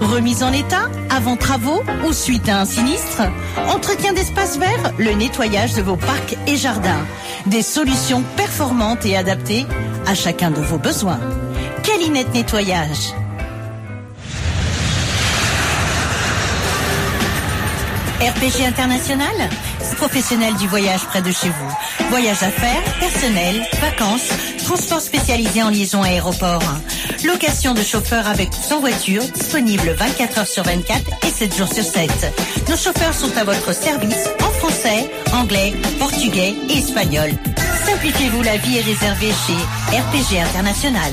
Remise en état, avant travaux ou suite à un sinistre Entretien d'espaces verts, le nettoyage de vos parcs et jardins. Des solutions performantes et adaptées à chacun de vos besoins. Calinette Nettoyage. RPG International, professionnel du voyage près de chez vous. Voyage d'affaires, personnel, vacances, transport spécialisé en liaison aéroport. Location de chauffeurs avec ou sans voiture, disponible 24 heures sur 24 et 7 jours sur 7. Nos chauffeurs sont à votre service en français, anglais, portugais et espagnol. Simplifiez-vous la vie et réservez chez RPG International.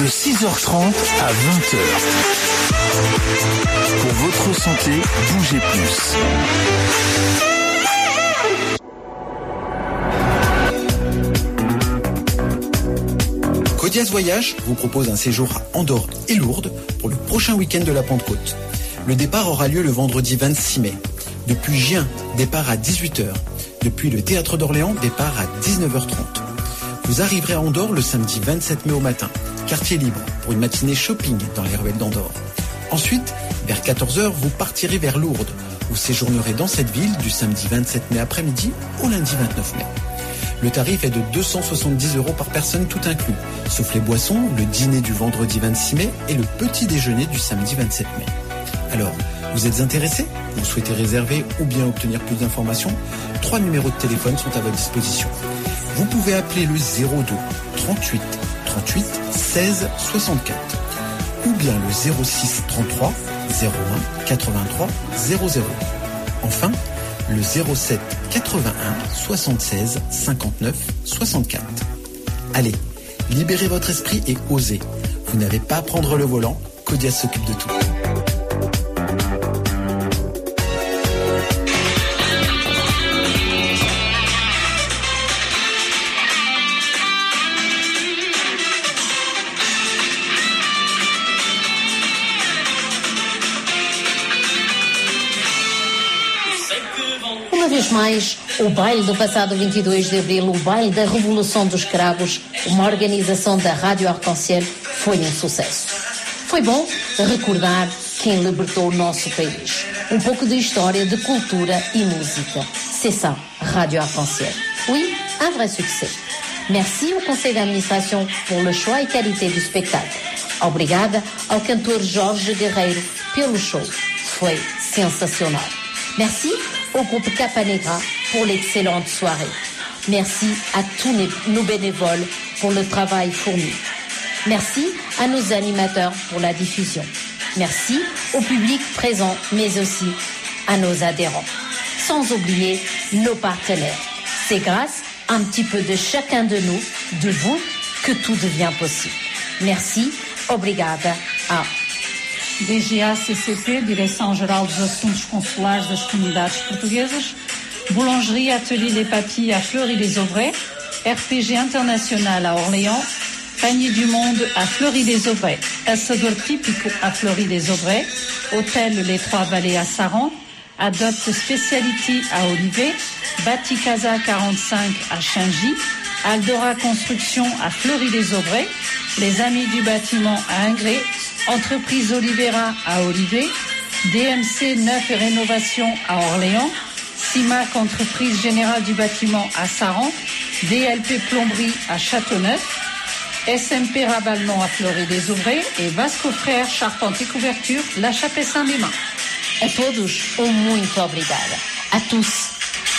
de 6h30 à 20h. Pour votre santé, bougez plus. Codias Voyage vous propose un séjour à Andorre et Lourdes pour le prochain week-end de la Pentecôte. Le départ aura lieu le vendredi 26 mai. Depuis Gien, départ à 18h. Depuis le Théâtre d'Orléans, départ à 19h30. Vous arriverez à Andorre le samedi 27 mai au matin, quartier libre, pour une matinée shopping dans les ruelles d'Andorre. Ensuite, vers 14h, vous partirez vers Lourdes. Vous séjournerez dans cette ville du samedi 27 mai après-midi au lundi 29 mai. Le tarif est de 270 euros par personne tout inclus, sauf les boissons, le dîner du vendredi 26 mai et le petit déjeuner du samedi 27 mai. Alors, vous êtes intéressé? Vous souhaitez réserver ou bien obtenir plus d'informations? Trois numéros de téléphone sont à votre disposition. Vous pouvez appeler le 02 38 38 16 64 ou bien le 06 33 01 83 00. Enfin, le 07 81 76 59 64. Allez, libérez votre esprit et osez. Vous n'avez pas à prendre le volant, Codias s'occupe de tout. Vez mais, o baile do passado 22 de abril, o baile da Revolução dos Cravos, uma organização da Rádio Arconciel, foi um sucesso. Foi bom recordar quem libertou o nosso país. Um pouco de história, de cultura e música. C'est ça, Radio Arc-en-Ciel. Oui, un vrai succès. Merci au conseil d'administration pour le choix et qualité du spectacle. Obrigada ao cantor Jorge Guerreiro pelo show. Foi sensacional. Merci au groupe Capanegra pour l'excellente soirée. Merci à tous nos bénévoles pour le travail fourni. Merci à nos animateurs pour la diffusion. Merci au public présent, mais aussi à nos adhérents. Sans oublier nos partenaires. C'est grâce à un petit peu de chacun de nous, de vous, que tout devient possible. Merci, obrigada a DGA-CCP, Direção-Geral dos Assuntos Consulares das Comunidades Portuguesas, Boulangerie Atelier des Papilles à Fleury-les-Aubrais, RPG International à Orléans, Panier du Monde à Fleury-les-Aubrais, Assador Típico à Fleury-les-Aubrais, Hôtel Les Trois Vallées à Saran, Adopt Speciality à Olivet, Baticasa 45 à Chingy, Aldora Construction à Fleury-les-Aubrais, Les Amis du Bâtiment à Ingré, Entreprise Olivera à Olivet, DMC Neuf et Rénovation à Orléans, CIMAC Entreprise Générale du Bâtiment à Saran, DLP Plomberie à Châteauneuf, SMP Raballement à Fleury-les-Aubrais et Vasco Frères Charpente et Couverture La Chapelle-Saint-Mémin. A todos, um muito obrigada. A tous,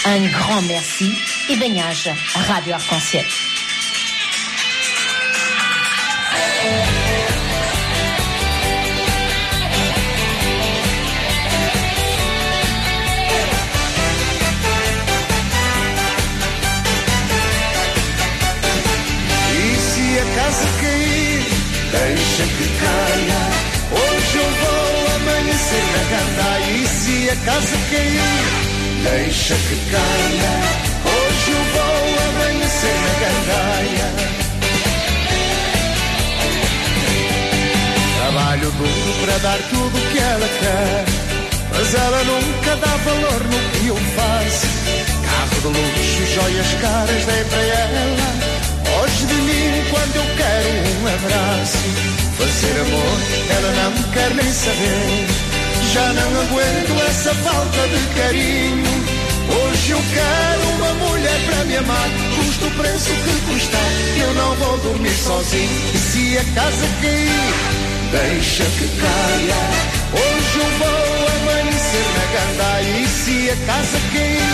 un grand merci e bem-aja à Rádio Arc-en-Ciel. A casa cair, deixa que caia. Hoje eu vou amanhecer na gandaia. E se a casa deixa que caia. Hoje eu vou amanhecer na gandaia. Trabalho duro para dar tudo o que ela quer. Mas ela nunca dá valor no que eu faço. Carro de luxo, joias caras, dei para ela. Hoje de mim quando eu quero um abraço. Fazer amor, ela não quer nem saber. Já não aguento essa falta de carinho. Hoje eu quero uma mulher para me amar. Custa o preço que custar. Eu não vou dormir sozinho. E se a casa cair, deixa que caia. Hoje eu vou amanhecer na gandaia. E se a casa cair,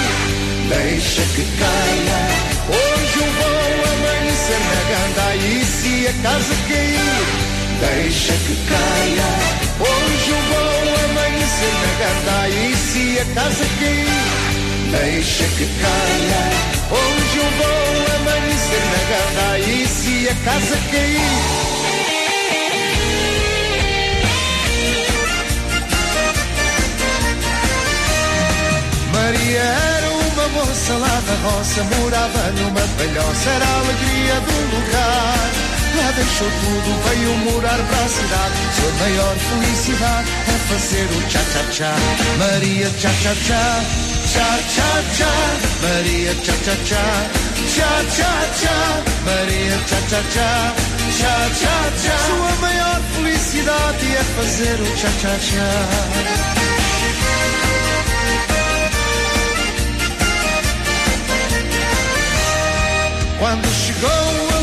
deixa que caia. Hoje eu vou amanhecer na gandaia. E se a casa cair, deixa que caia. Hoje eu vou gandaia. E se a casa cair, deixa que caia. Hoje eu vou amanhecer na gandaia. E se a casa cair, Maria era uma moça lá da roça, morava numa palhoça, era a alegria do lugar. Lá deixou tudo, veio morar para a cidade. Sua maior felicidade é fazer o tchá-tchá-tchá. Maria tchá-tchá-tchá, tchá-tchá-tchá. Maria tchá-tchá-tchá, tchá-tchá-tchá. Maria tchá-tchá-tchá, tchá-tchá-tchá. Sua maior felicidade é fazer o tchá-tchá-tchá. Quando chegou, o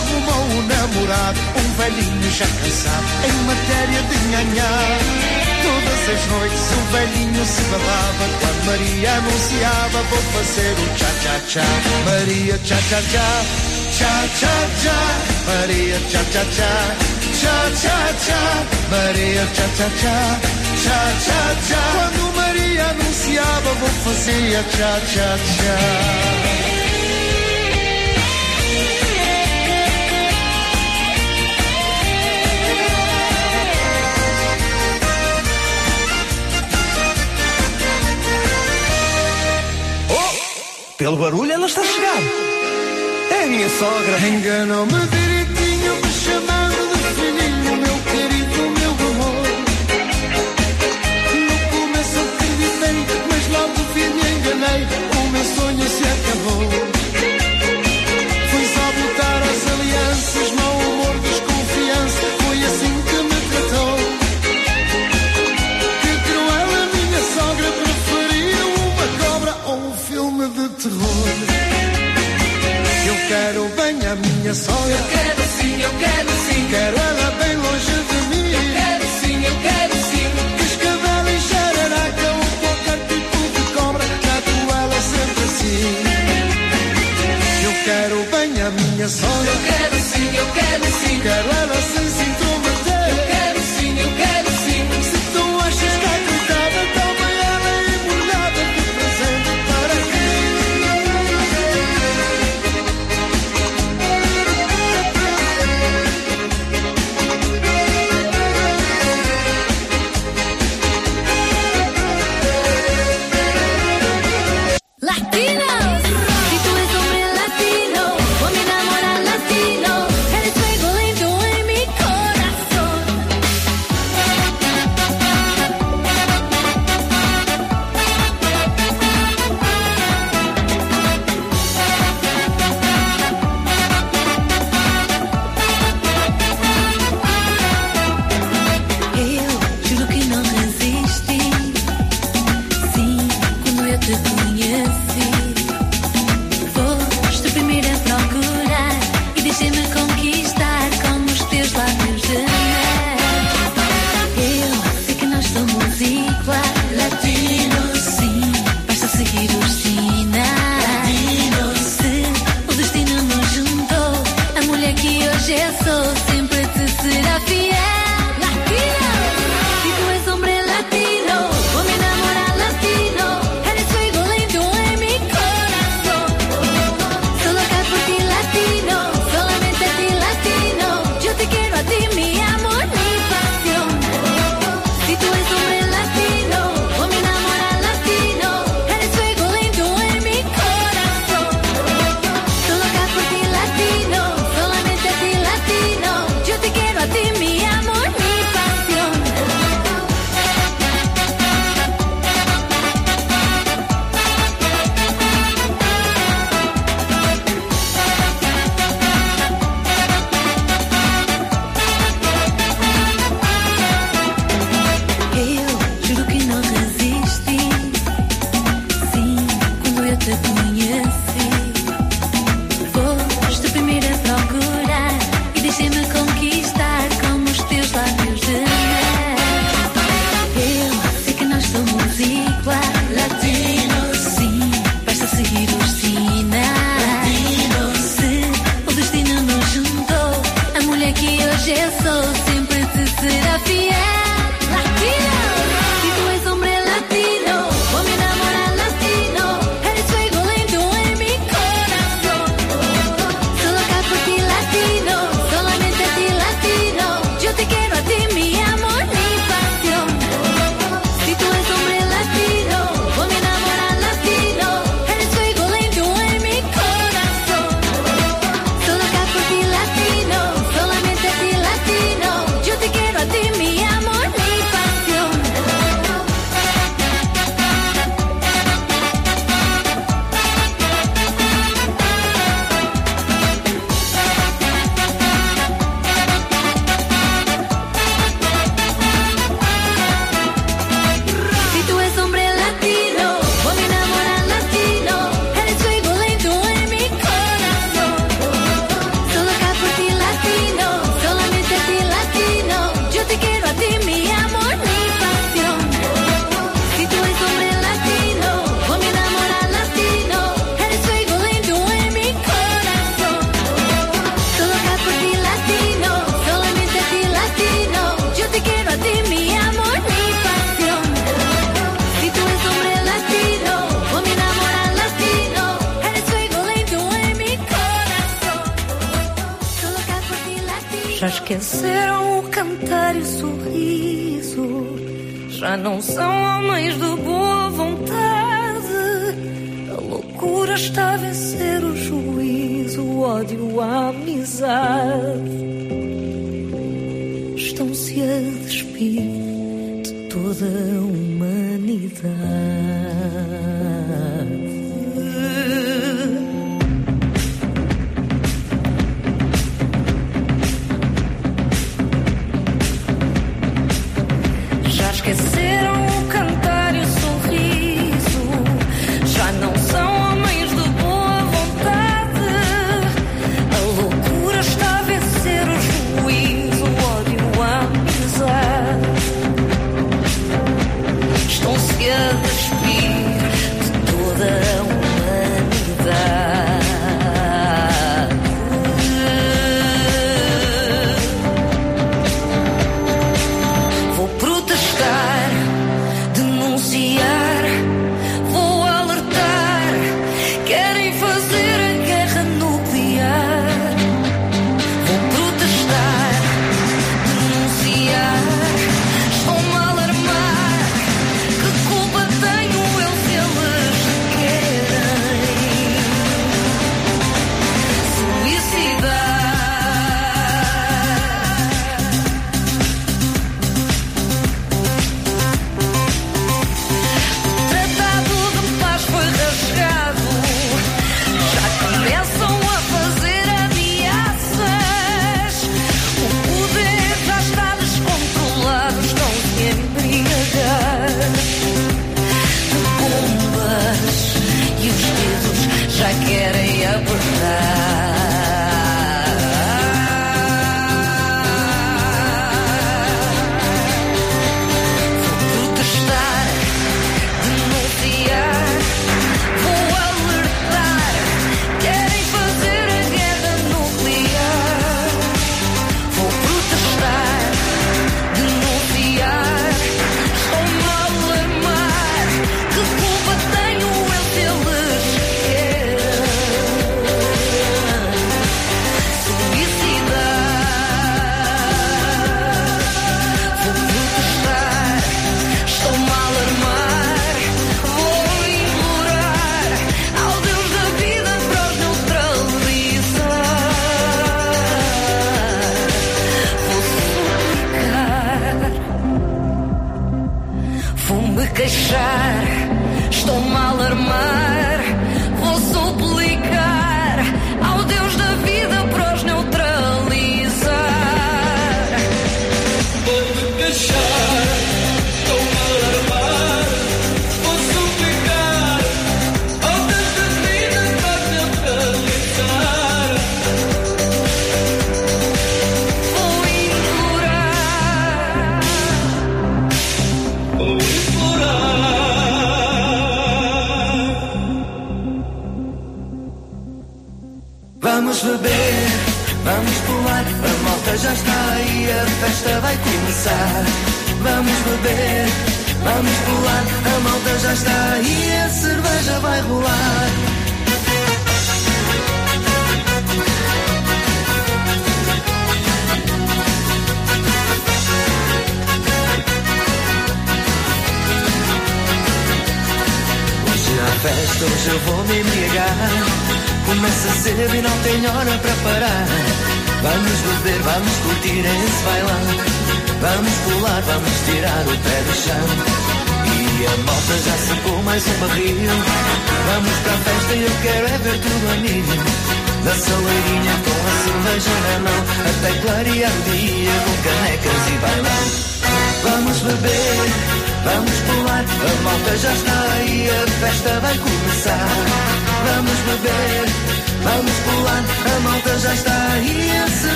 namorado, um velhinho já cansado, em matéria de nhanhá. Todas as noites o velhinho se babava, quando Maria anunciava, vou fazer o tchá-tchá-tchá. Maria tchá-tchá-tchá, tchá-tchá-tchá. Maria tchá-tchá-tchá, tchá-tchá-tchá. Maria tchá-tchá-tchá, tchá-tchá-tchá. Quando Maria anunciava, vou fazer tchá-tchá-tchá. Pelo barulho ela está a chegar. É a minha sogra. Enganou-me direitinho, me chamando de filhinho, meu querido, meu amor. No começo acreditei, mas logo vi me enganei, o meu sonho se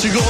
Portugal.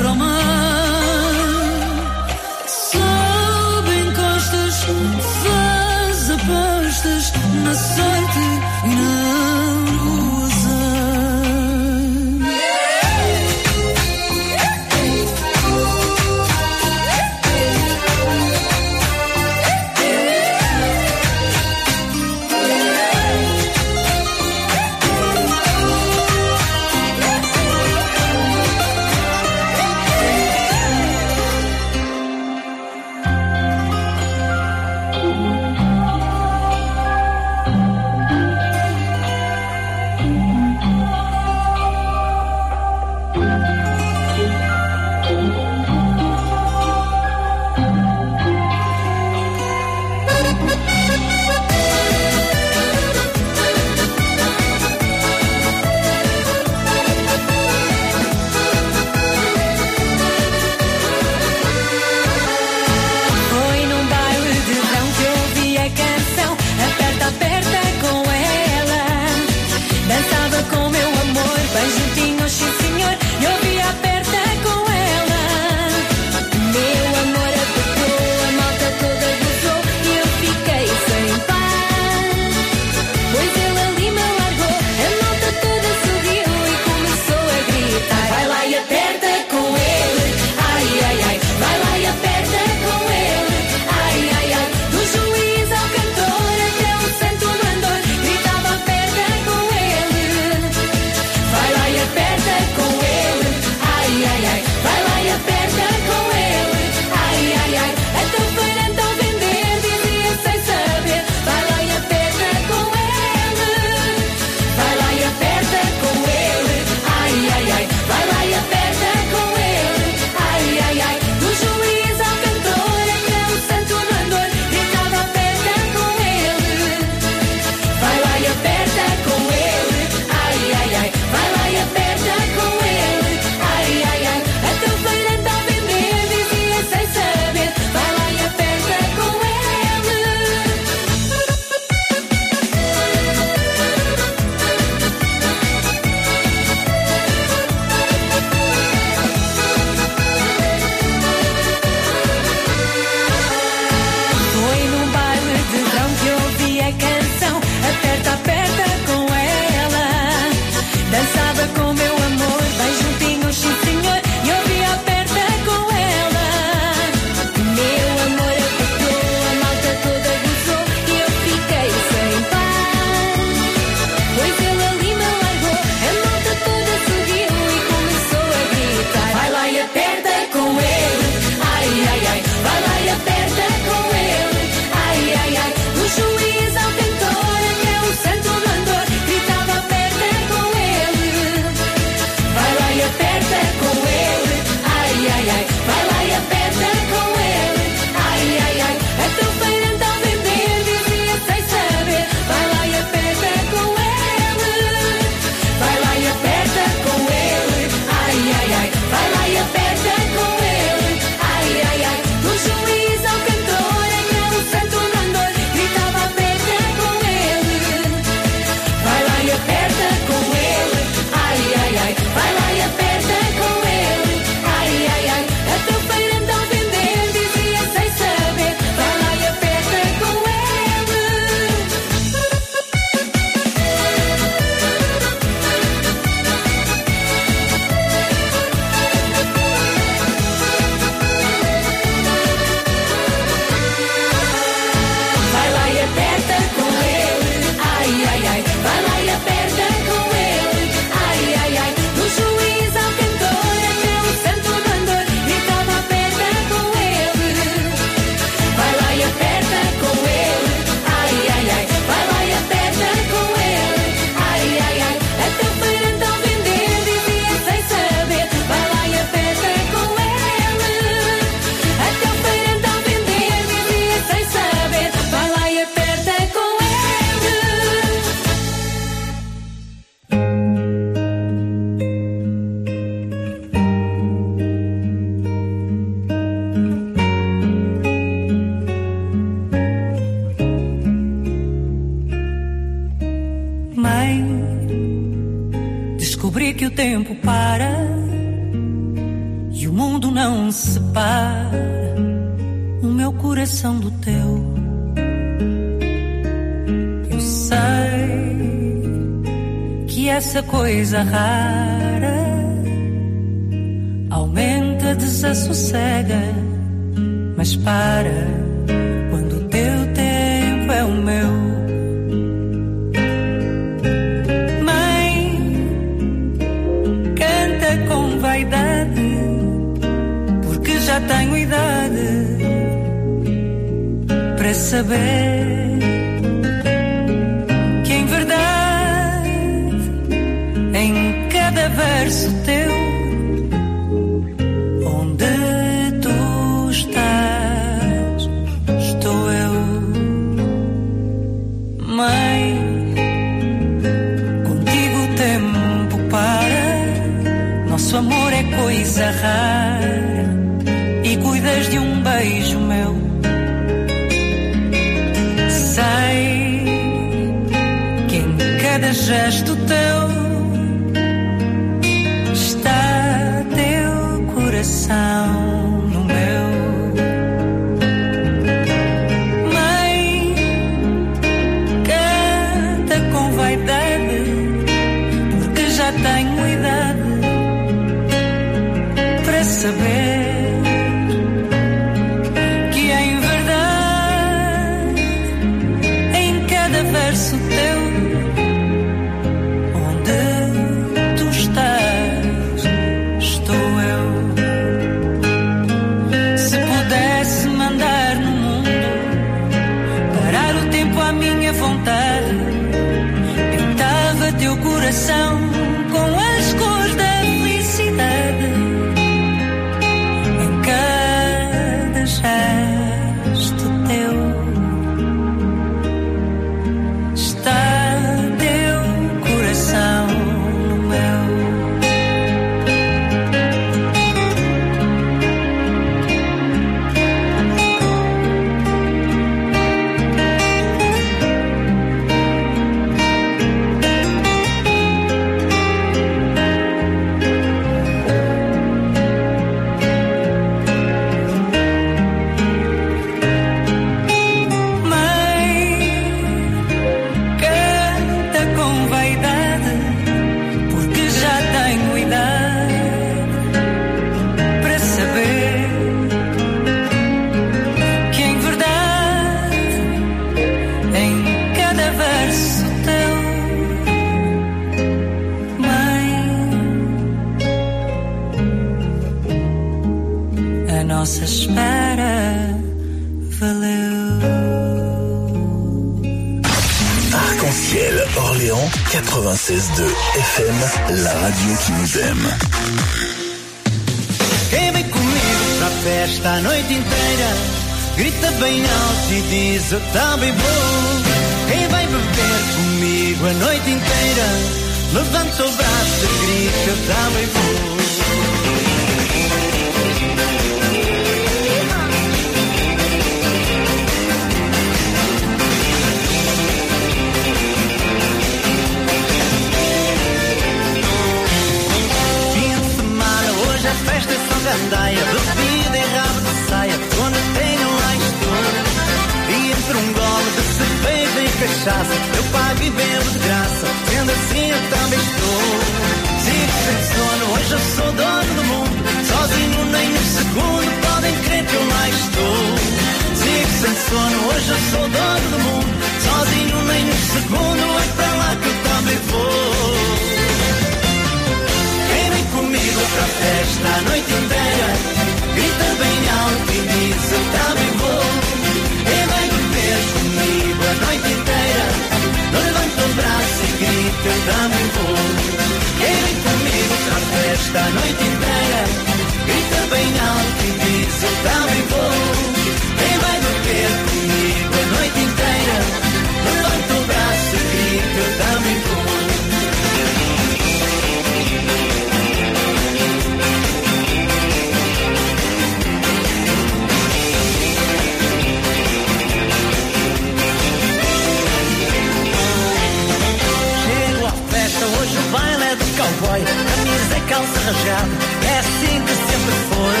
É assim que sempre foi.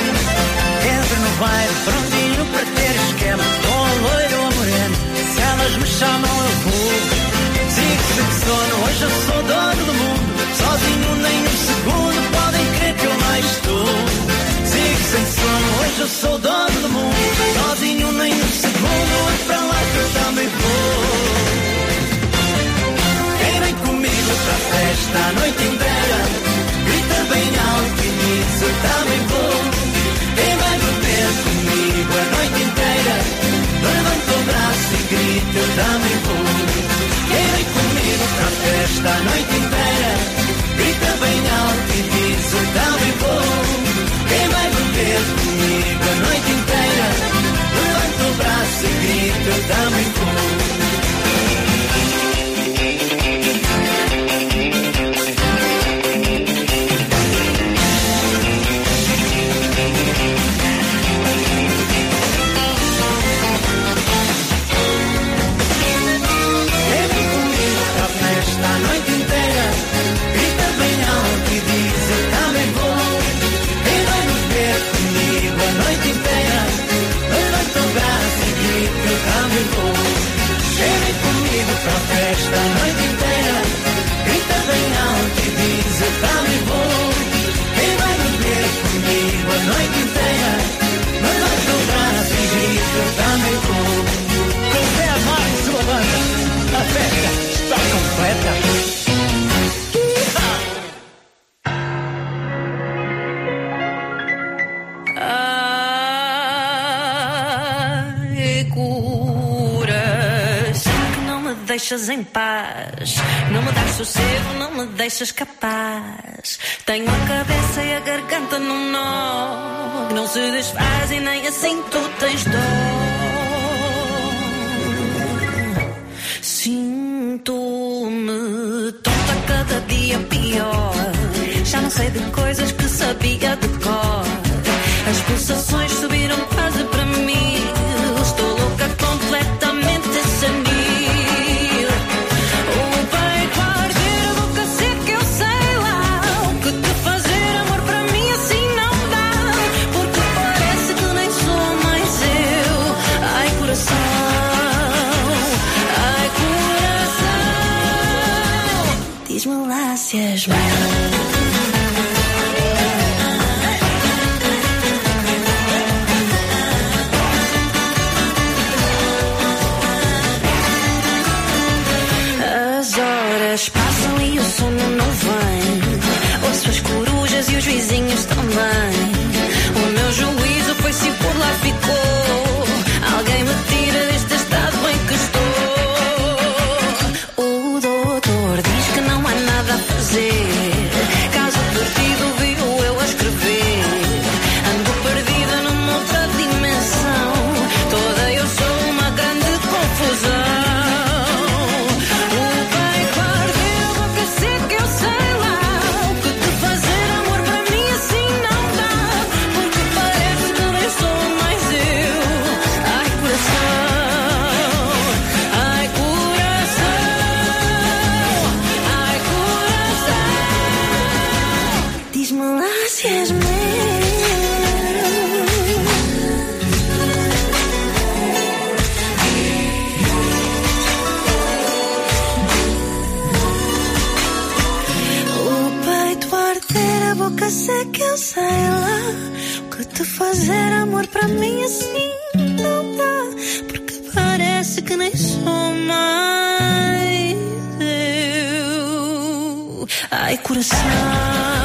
Entre no baile, prontinho para ter esquema, com a loira ou a morena, se elas me chamam eu vou. Sigo sem sono, hoje eu sou dono do mundo, sozinho nem um segundo, podem crer que eu lá estou. Sigo sem sono, hoje eu sou dono do mundo, sozinho nem um segundo, é para lá que eu também vou. Quem vem comigo pra festa a noite inteira eu também vou Quem vai beber comigo a noite inteira. Levanta o braço e grita eu também vou Quem vem comigo pra festa a noite inteira? Grita bem alto e diz eu também vou Quem vai beber comigo a noite inteira. Levanta o braço e grita eu também vou festa a noite inteira. Grita bem alto e diz eu também vou. Quem vai ver comigo a noite inteira? Levanta o braço e grita eu também vou Amaro e sua banda? A festa está completa. Deixas em paz. Não me dás sossego, não me deixas capaz. Tenho a cabeça e a garganta num nó. que Não se desfaz e nem assim tu tens dó. Sinto-me tonta cada dia pior. Já não sei de coisas que sabia de cor. As pulsações subiram mind. Coração.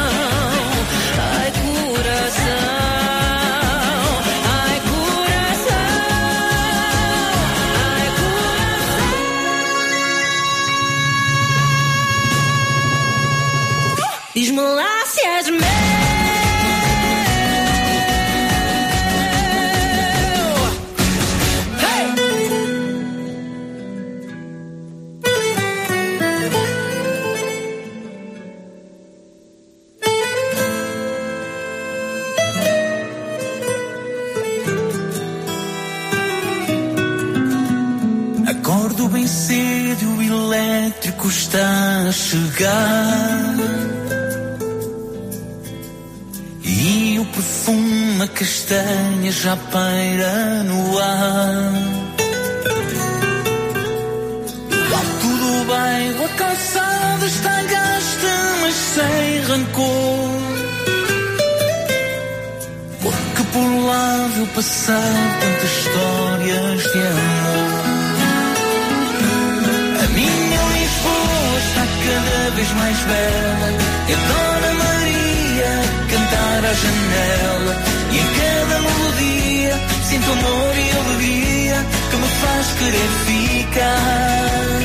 Sinto amor e alegria que me faz querer ficar.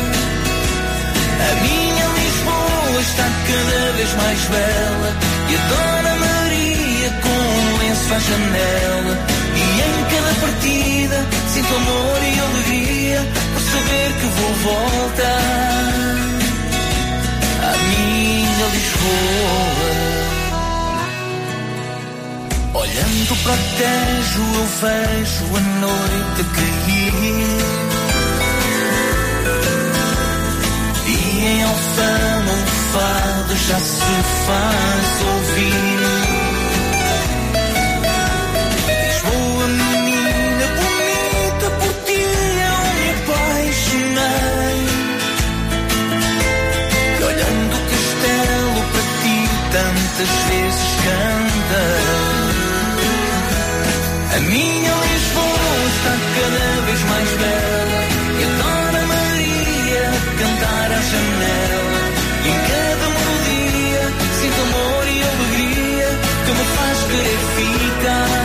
A minha Lisboa está cada vez mais bela. E a Dona Maria com um lenço à janela. E em cada partida sinto amor e alegria por saber que vou voltar à minha Lisboa. Olhando para o Tejo eu vejo a noite cair. E em Alfama o fado já se faz ouvir. Lisboa menina bonita por ti eu me apaixonei. E olhando o castelo para ti tantas vezes cantei minha Lisboa está cada vez mais bela. E a Dona Maria cantar à janela. E em cada melodia sinto amor e alegria Que me faz querer ficar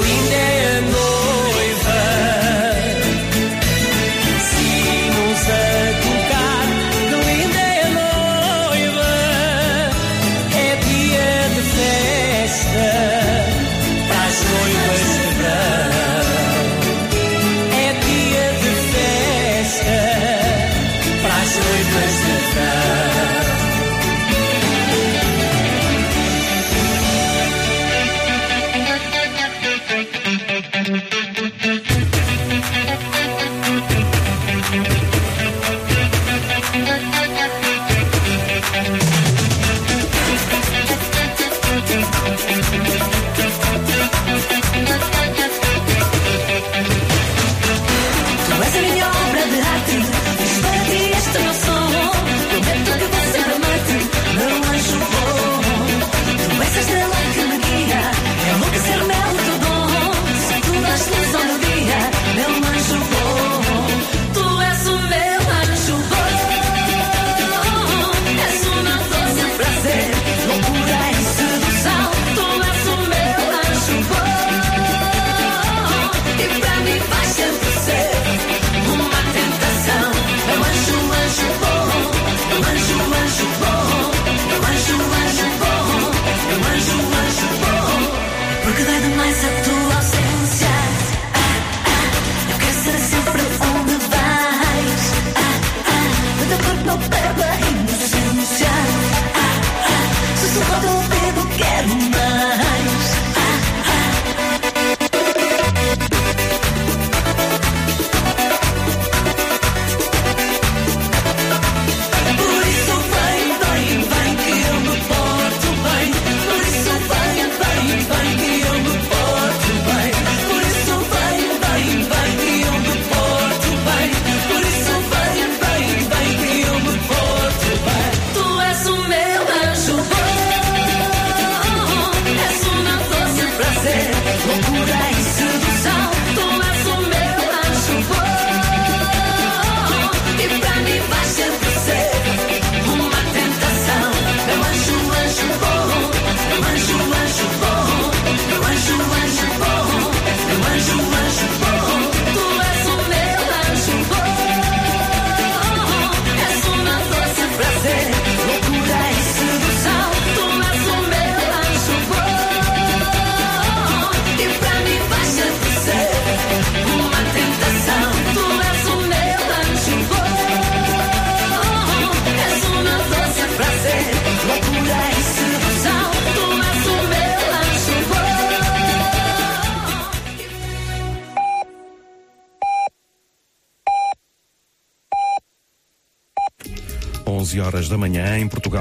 believe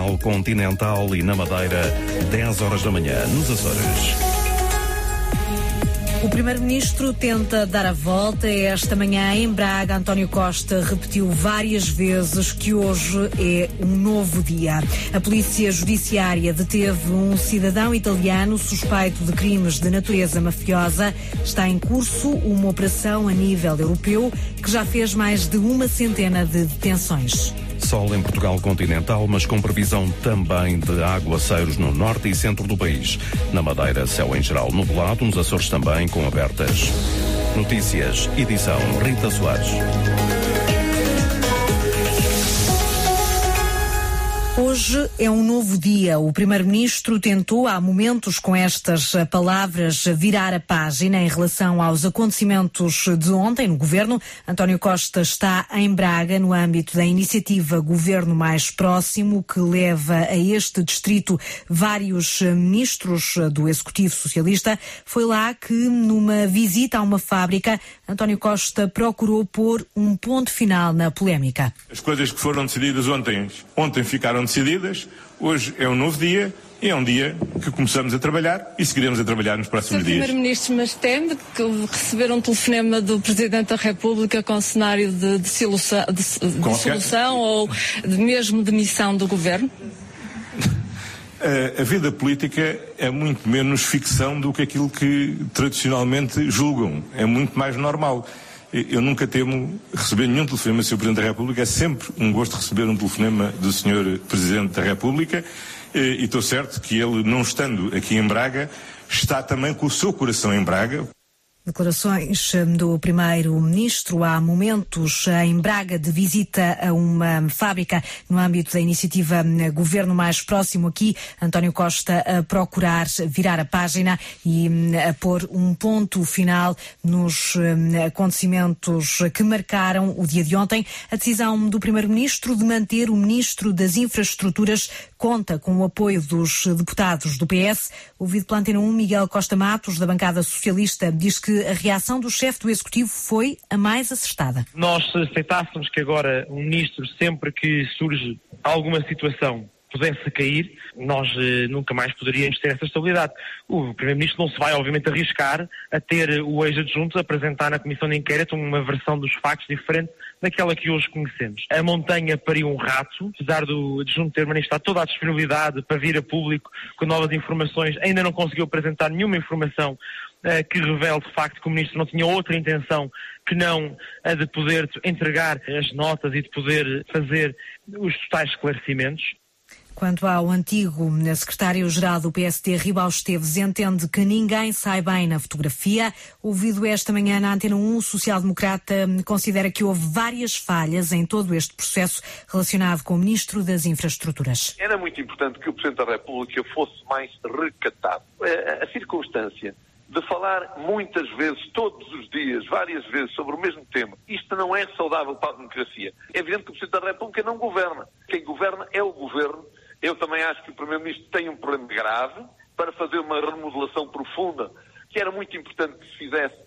ao Continental e na Madeira, 10 horas da manhã, nos Açores. O Primeiro-Ministro tenta dar a volta esta manhã em Braga. António Costa repetiu várias vezes que hoje é um novo dia. A Polícia Judiciária deteve um cidadão italiano suspeito de crimes de natureza mafiosa. Está em curso uma operação a nível europeu que já fez mais de uma centena de detenções sol em Portugal continental, mas com previsão também de aguaceiros no norte e centro do país. Na Madeira, céu em geral nublado, nos Açores também com abertas. Notícias, edição Rita Soares. Hoje é um novo dia. O Primeiro-Ministro tentou, há momentos, com estas palavras, virar a página em relação aos acontecimentos de ontem no Governo. António Costa está em Braga, no âmbito da iniciativa Governo Mais Próximo, que leva a este distrito vários ministros do Executivo Socialista. Foi lá que, numa visita a uma fábrica, António Costa procurou pôr um ponto final na polémica. As coisas que foram decididas ontem, ontem ficaram decididas, hoje é um novo dia e é um dia que começamos a trabalhar e seguiremos a trabalhar nos próximos Sr. dias. Primeiro-Ministro, mas teme que receber um telefonema do Presidente da República com cenário de dissolução, de, de ou de mesmo demissão do Governo? A, a vida política é muito menos ficção do que aquilo que tradicionalmente julgam. É muito mais normal. Eu nunca temo receber nenhum telefonema do Sr. Presidente da República. É sempre um gosto receber um telefonema do Sr. Presidente da República. E estou certo que ele, não estando aqui em Braga, está também com o seu coração em Braga. Declarações do primeiro-ministro há momentos em Braga de visita a uma fábrica no âmbito da iniciativa Governo Mais Próximo aqui. António Costa a procurar virar a página e hum, a pôr um ponto final nos hum, acontecimentos que marcaram o dia de ontem. A decisão do primeiro-ministro de manter o ministro das Infraestruturas conta com o apoio dos deputados do PS. Ouvido pela Antena 1, Miguel Costa Matos, da bancada socialista, diz que a reação do chefe do Executivo foi a mais acertada. nós aceitássemos que agora um ministro, sempre que surge alguma situação, pudesse cair, nós eh, nunca mais poderíamos ter essa estabilidade. O Primeiro-Ministro não se vai, obviamente, arriscar a ter o ex-adjunto apresentar na Comissão de Inquérito uma versão dos factos diferente daquela que hoje conhecemos. A montanha pariu um rato, apesar do adjunto ter manifestado toda a disponibilidade para vir a público com novas informações, ainda não conseguiu apresentar nenhuma informação que revele de facto que o Ministro não tinha outra intenção que não a de poder entregar as notas e de poder fazer os totais esclarecimentos. Quanto ao antigo secretário-geral do PSD, Ribal Esteves, entende que ninguém sai bem na fotografia. Ouvido esta manhã na Antena 1, o social-democrata considera que houve várias falhas em todo este processo relacionado com o Ministro das Infraestruturas. Era muito importante que o Presidente da República fosse mais recatado. A, a circunstância de falar muitas vezes, todos os dias, várias vezes, sobre o mesmo tema, isto não é saudável para a democracia. É evidente que o Presidente da República não governa. Quem governa é o Governo. Eu também acho que o Primeiro-Ministro tem um problema grave para fazer uma remodelação profunda, que era muito importante que se fizesse.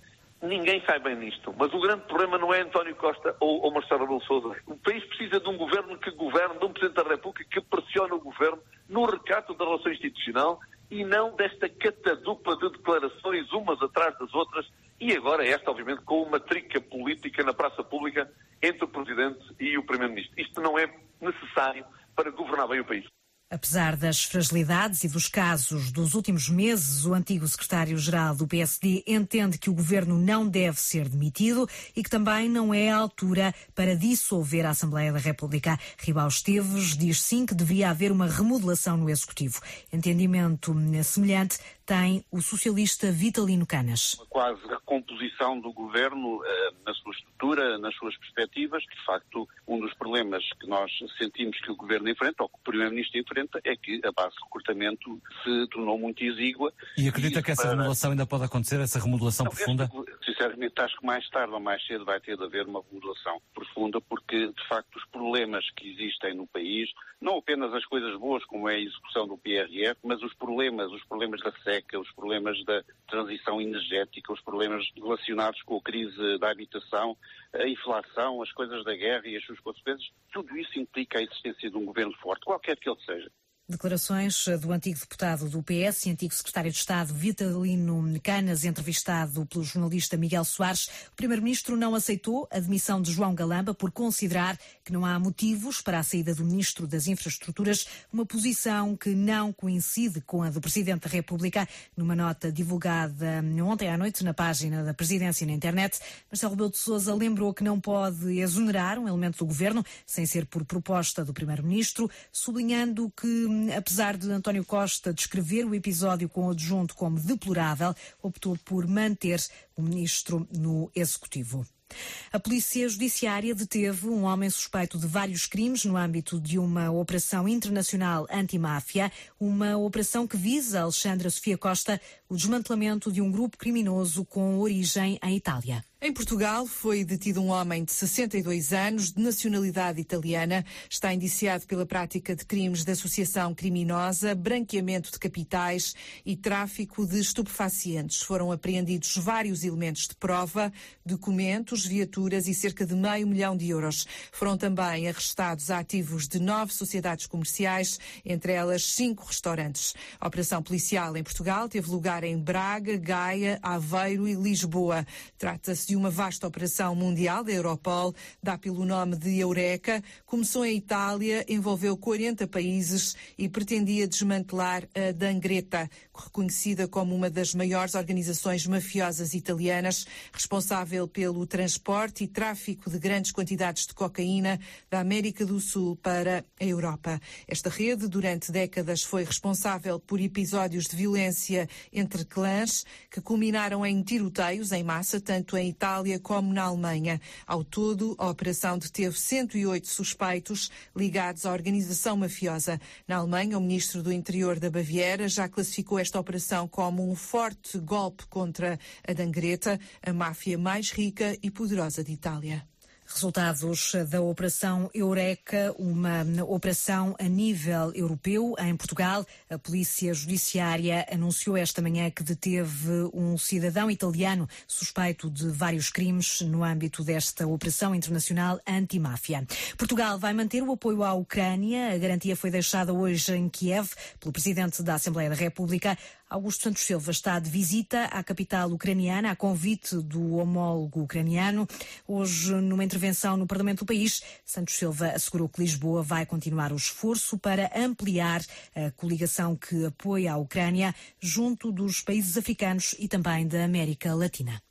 Ninguém sai bem nisto. Mas o grande problema não é António Costa ou, ou Marcelo Rebelo Sousa. O país precisa de um governo que governe, de um Presidente da República que pressione o governo no recato da relação institucional e não desta catadupa de declarações umas atrás das outras e agora esta, obviamente, com uma trica política na praça pública entre o Presidente e o Primeiro-Ministro. Isto não é necessário para governar bem o país. Apesar das fragilidades e dos casos dos últimos meses, o antigo secretário-geral do PSD entende que o governo não deve ser demitido e que também não é a altura para dissolver a Assembleia da República. Ribal Esteves diz sim que deveria haver uma remodelação no Executivo. Entendimento semelhante tem o socialista Vitalino Canas. quase recomposição do governo eh, na sua estrutura, nas suas perspectivas. De facto, um dos problemas que nós sentimos que o governo enfrenta, ou que o primeiro-ministro enfrenta, é que a base de recrutamento se tornou muito exígua. E acredita que essa para- remodelação ainda pode acontecer, essa remodelação profunda? Sinceramente, acho que mais tarde ou mais cedo vai ter de haver uma remodelação profunda, porque, de facto, os problemas que existem no país, não apenas as coisas boas, como é a execução do PRF, mas os problemas, os problemas da seca, os problemas da transição energética, os problemas relacionados com a crise da habitação, a inflação, as coisas da guerra e as suas consequências, tudo isso implica a existência de um governo forte, qualquer que ele seja. Declarações do antigo deputado do PS e antigo secretário de Estado Vitalino Canas, entrevistado pelo jornalista Miguel Soares. O primeiro-ministro não aceitou a demissão de João Galamba por considerar que não há motivos para a saída do ministro das Infraestruturas, uma posição que não coincide com a do presidente da República. Numa nota divulgada ontem à noite na página da presidência na internet, Marcelo Rebelo de Sousa lembrou que não pode exonerar um elemento do governo sem ser por proposta do primeiro-ministro, sublinhando que apesar de António Costa descrever o episódio com o adjunto como deplorável, optou por manter o ministro no executivo. A Polícia Judiciária deteve um homem suspeito de vários crimes no âmbito de uma operação internacional antimáfia, uma operação que visa, Alexandra Sofia Costa, o desmantelamento de um grupo criminoso com origem em Itália. Em Portugal foi detido um homem de 62 anos, de nacionalidade italiana. Está indiciado pela prática de crimes de associação criminosa, branqueamento de capitais e tráfico de estupefacientes. Foram apreendidos vários elementos de prova, documentos, viaturas e cerca de meio milhão de euros. Foram também arrestados ativos de nove sociedades comerciais, entre elas cinco restaurantes. A operação policial em Portugal teve lugar em Braga, Gaia, Aveiro e Lisboa. Trata-se de uma vasta operação mundial da Europol, dá pelo nome de Eureka, começou em Itália, envolveu 40 países e pretendia desmantelar a Dangreta, reconhecida como uma das maiores organizações mafiosas italianas, responsável pelo transporte e tráfico de grandes quantidades de cocaína da América do Sul para a Europa. Esta rede, durante décadas, foi responsável por episódios de violência entre clãs que culminaram em tiroteios em massa, tanto em Itália como na Alemanha. Ao todo, a operação deteve 108 suspeitos ligados à organização mafiosa. Na Alemanha, o ministro do Interior da Baviera já classificou esta operação como um forte golpe contra a Dangreta, a máfia mais rica e poderosa de Itália. Resultados da Operação Eureka, uma operação a nível europeu em Portugal. A Polícia Judiciária anunciou esta manhã que deteve um cidadão italiano suspeito de vários crimes no âmbito desta Operação Internacional Antimáfia. Portugal vai manter o apoio à Ucrânia. A garantia foi deixada hoje em Kiev pelo Presidente da Assembleia da República. Augusto Santos Silva está de visita à capital ucraniana a convite do homólogo ucraniano. Hoje, numa intervenção no Parlamento do país, Santos Silva assegurou que Lisboa vai continuar o esforço para ampliar a coligação que apoia a Ucrânia junto dos países africanos e também da América Latina.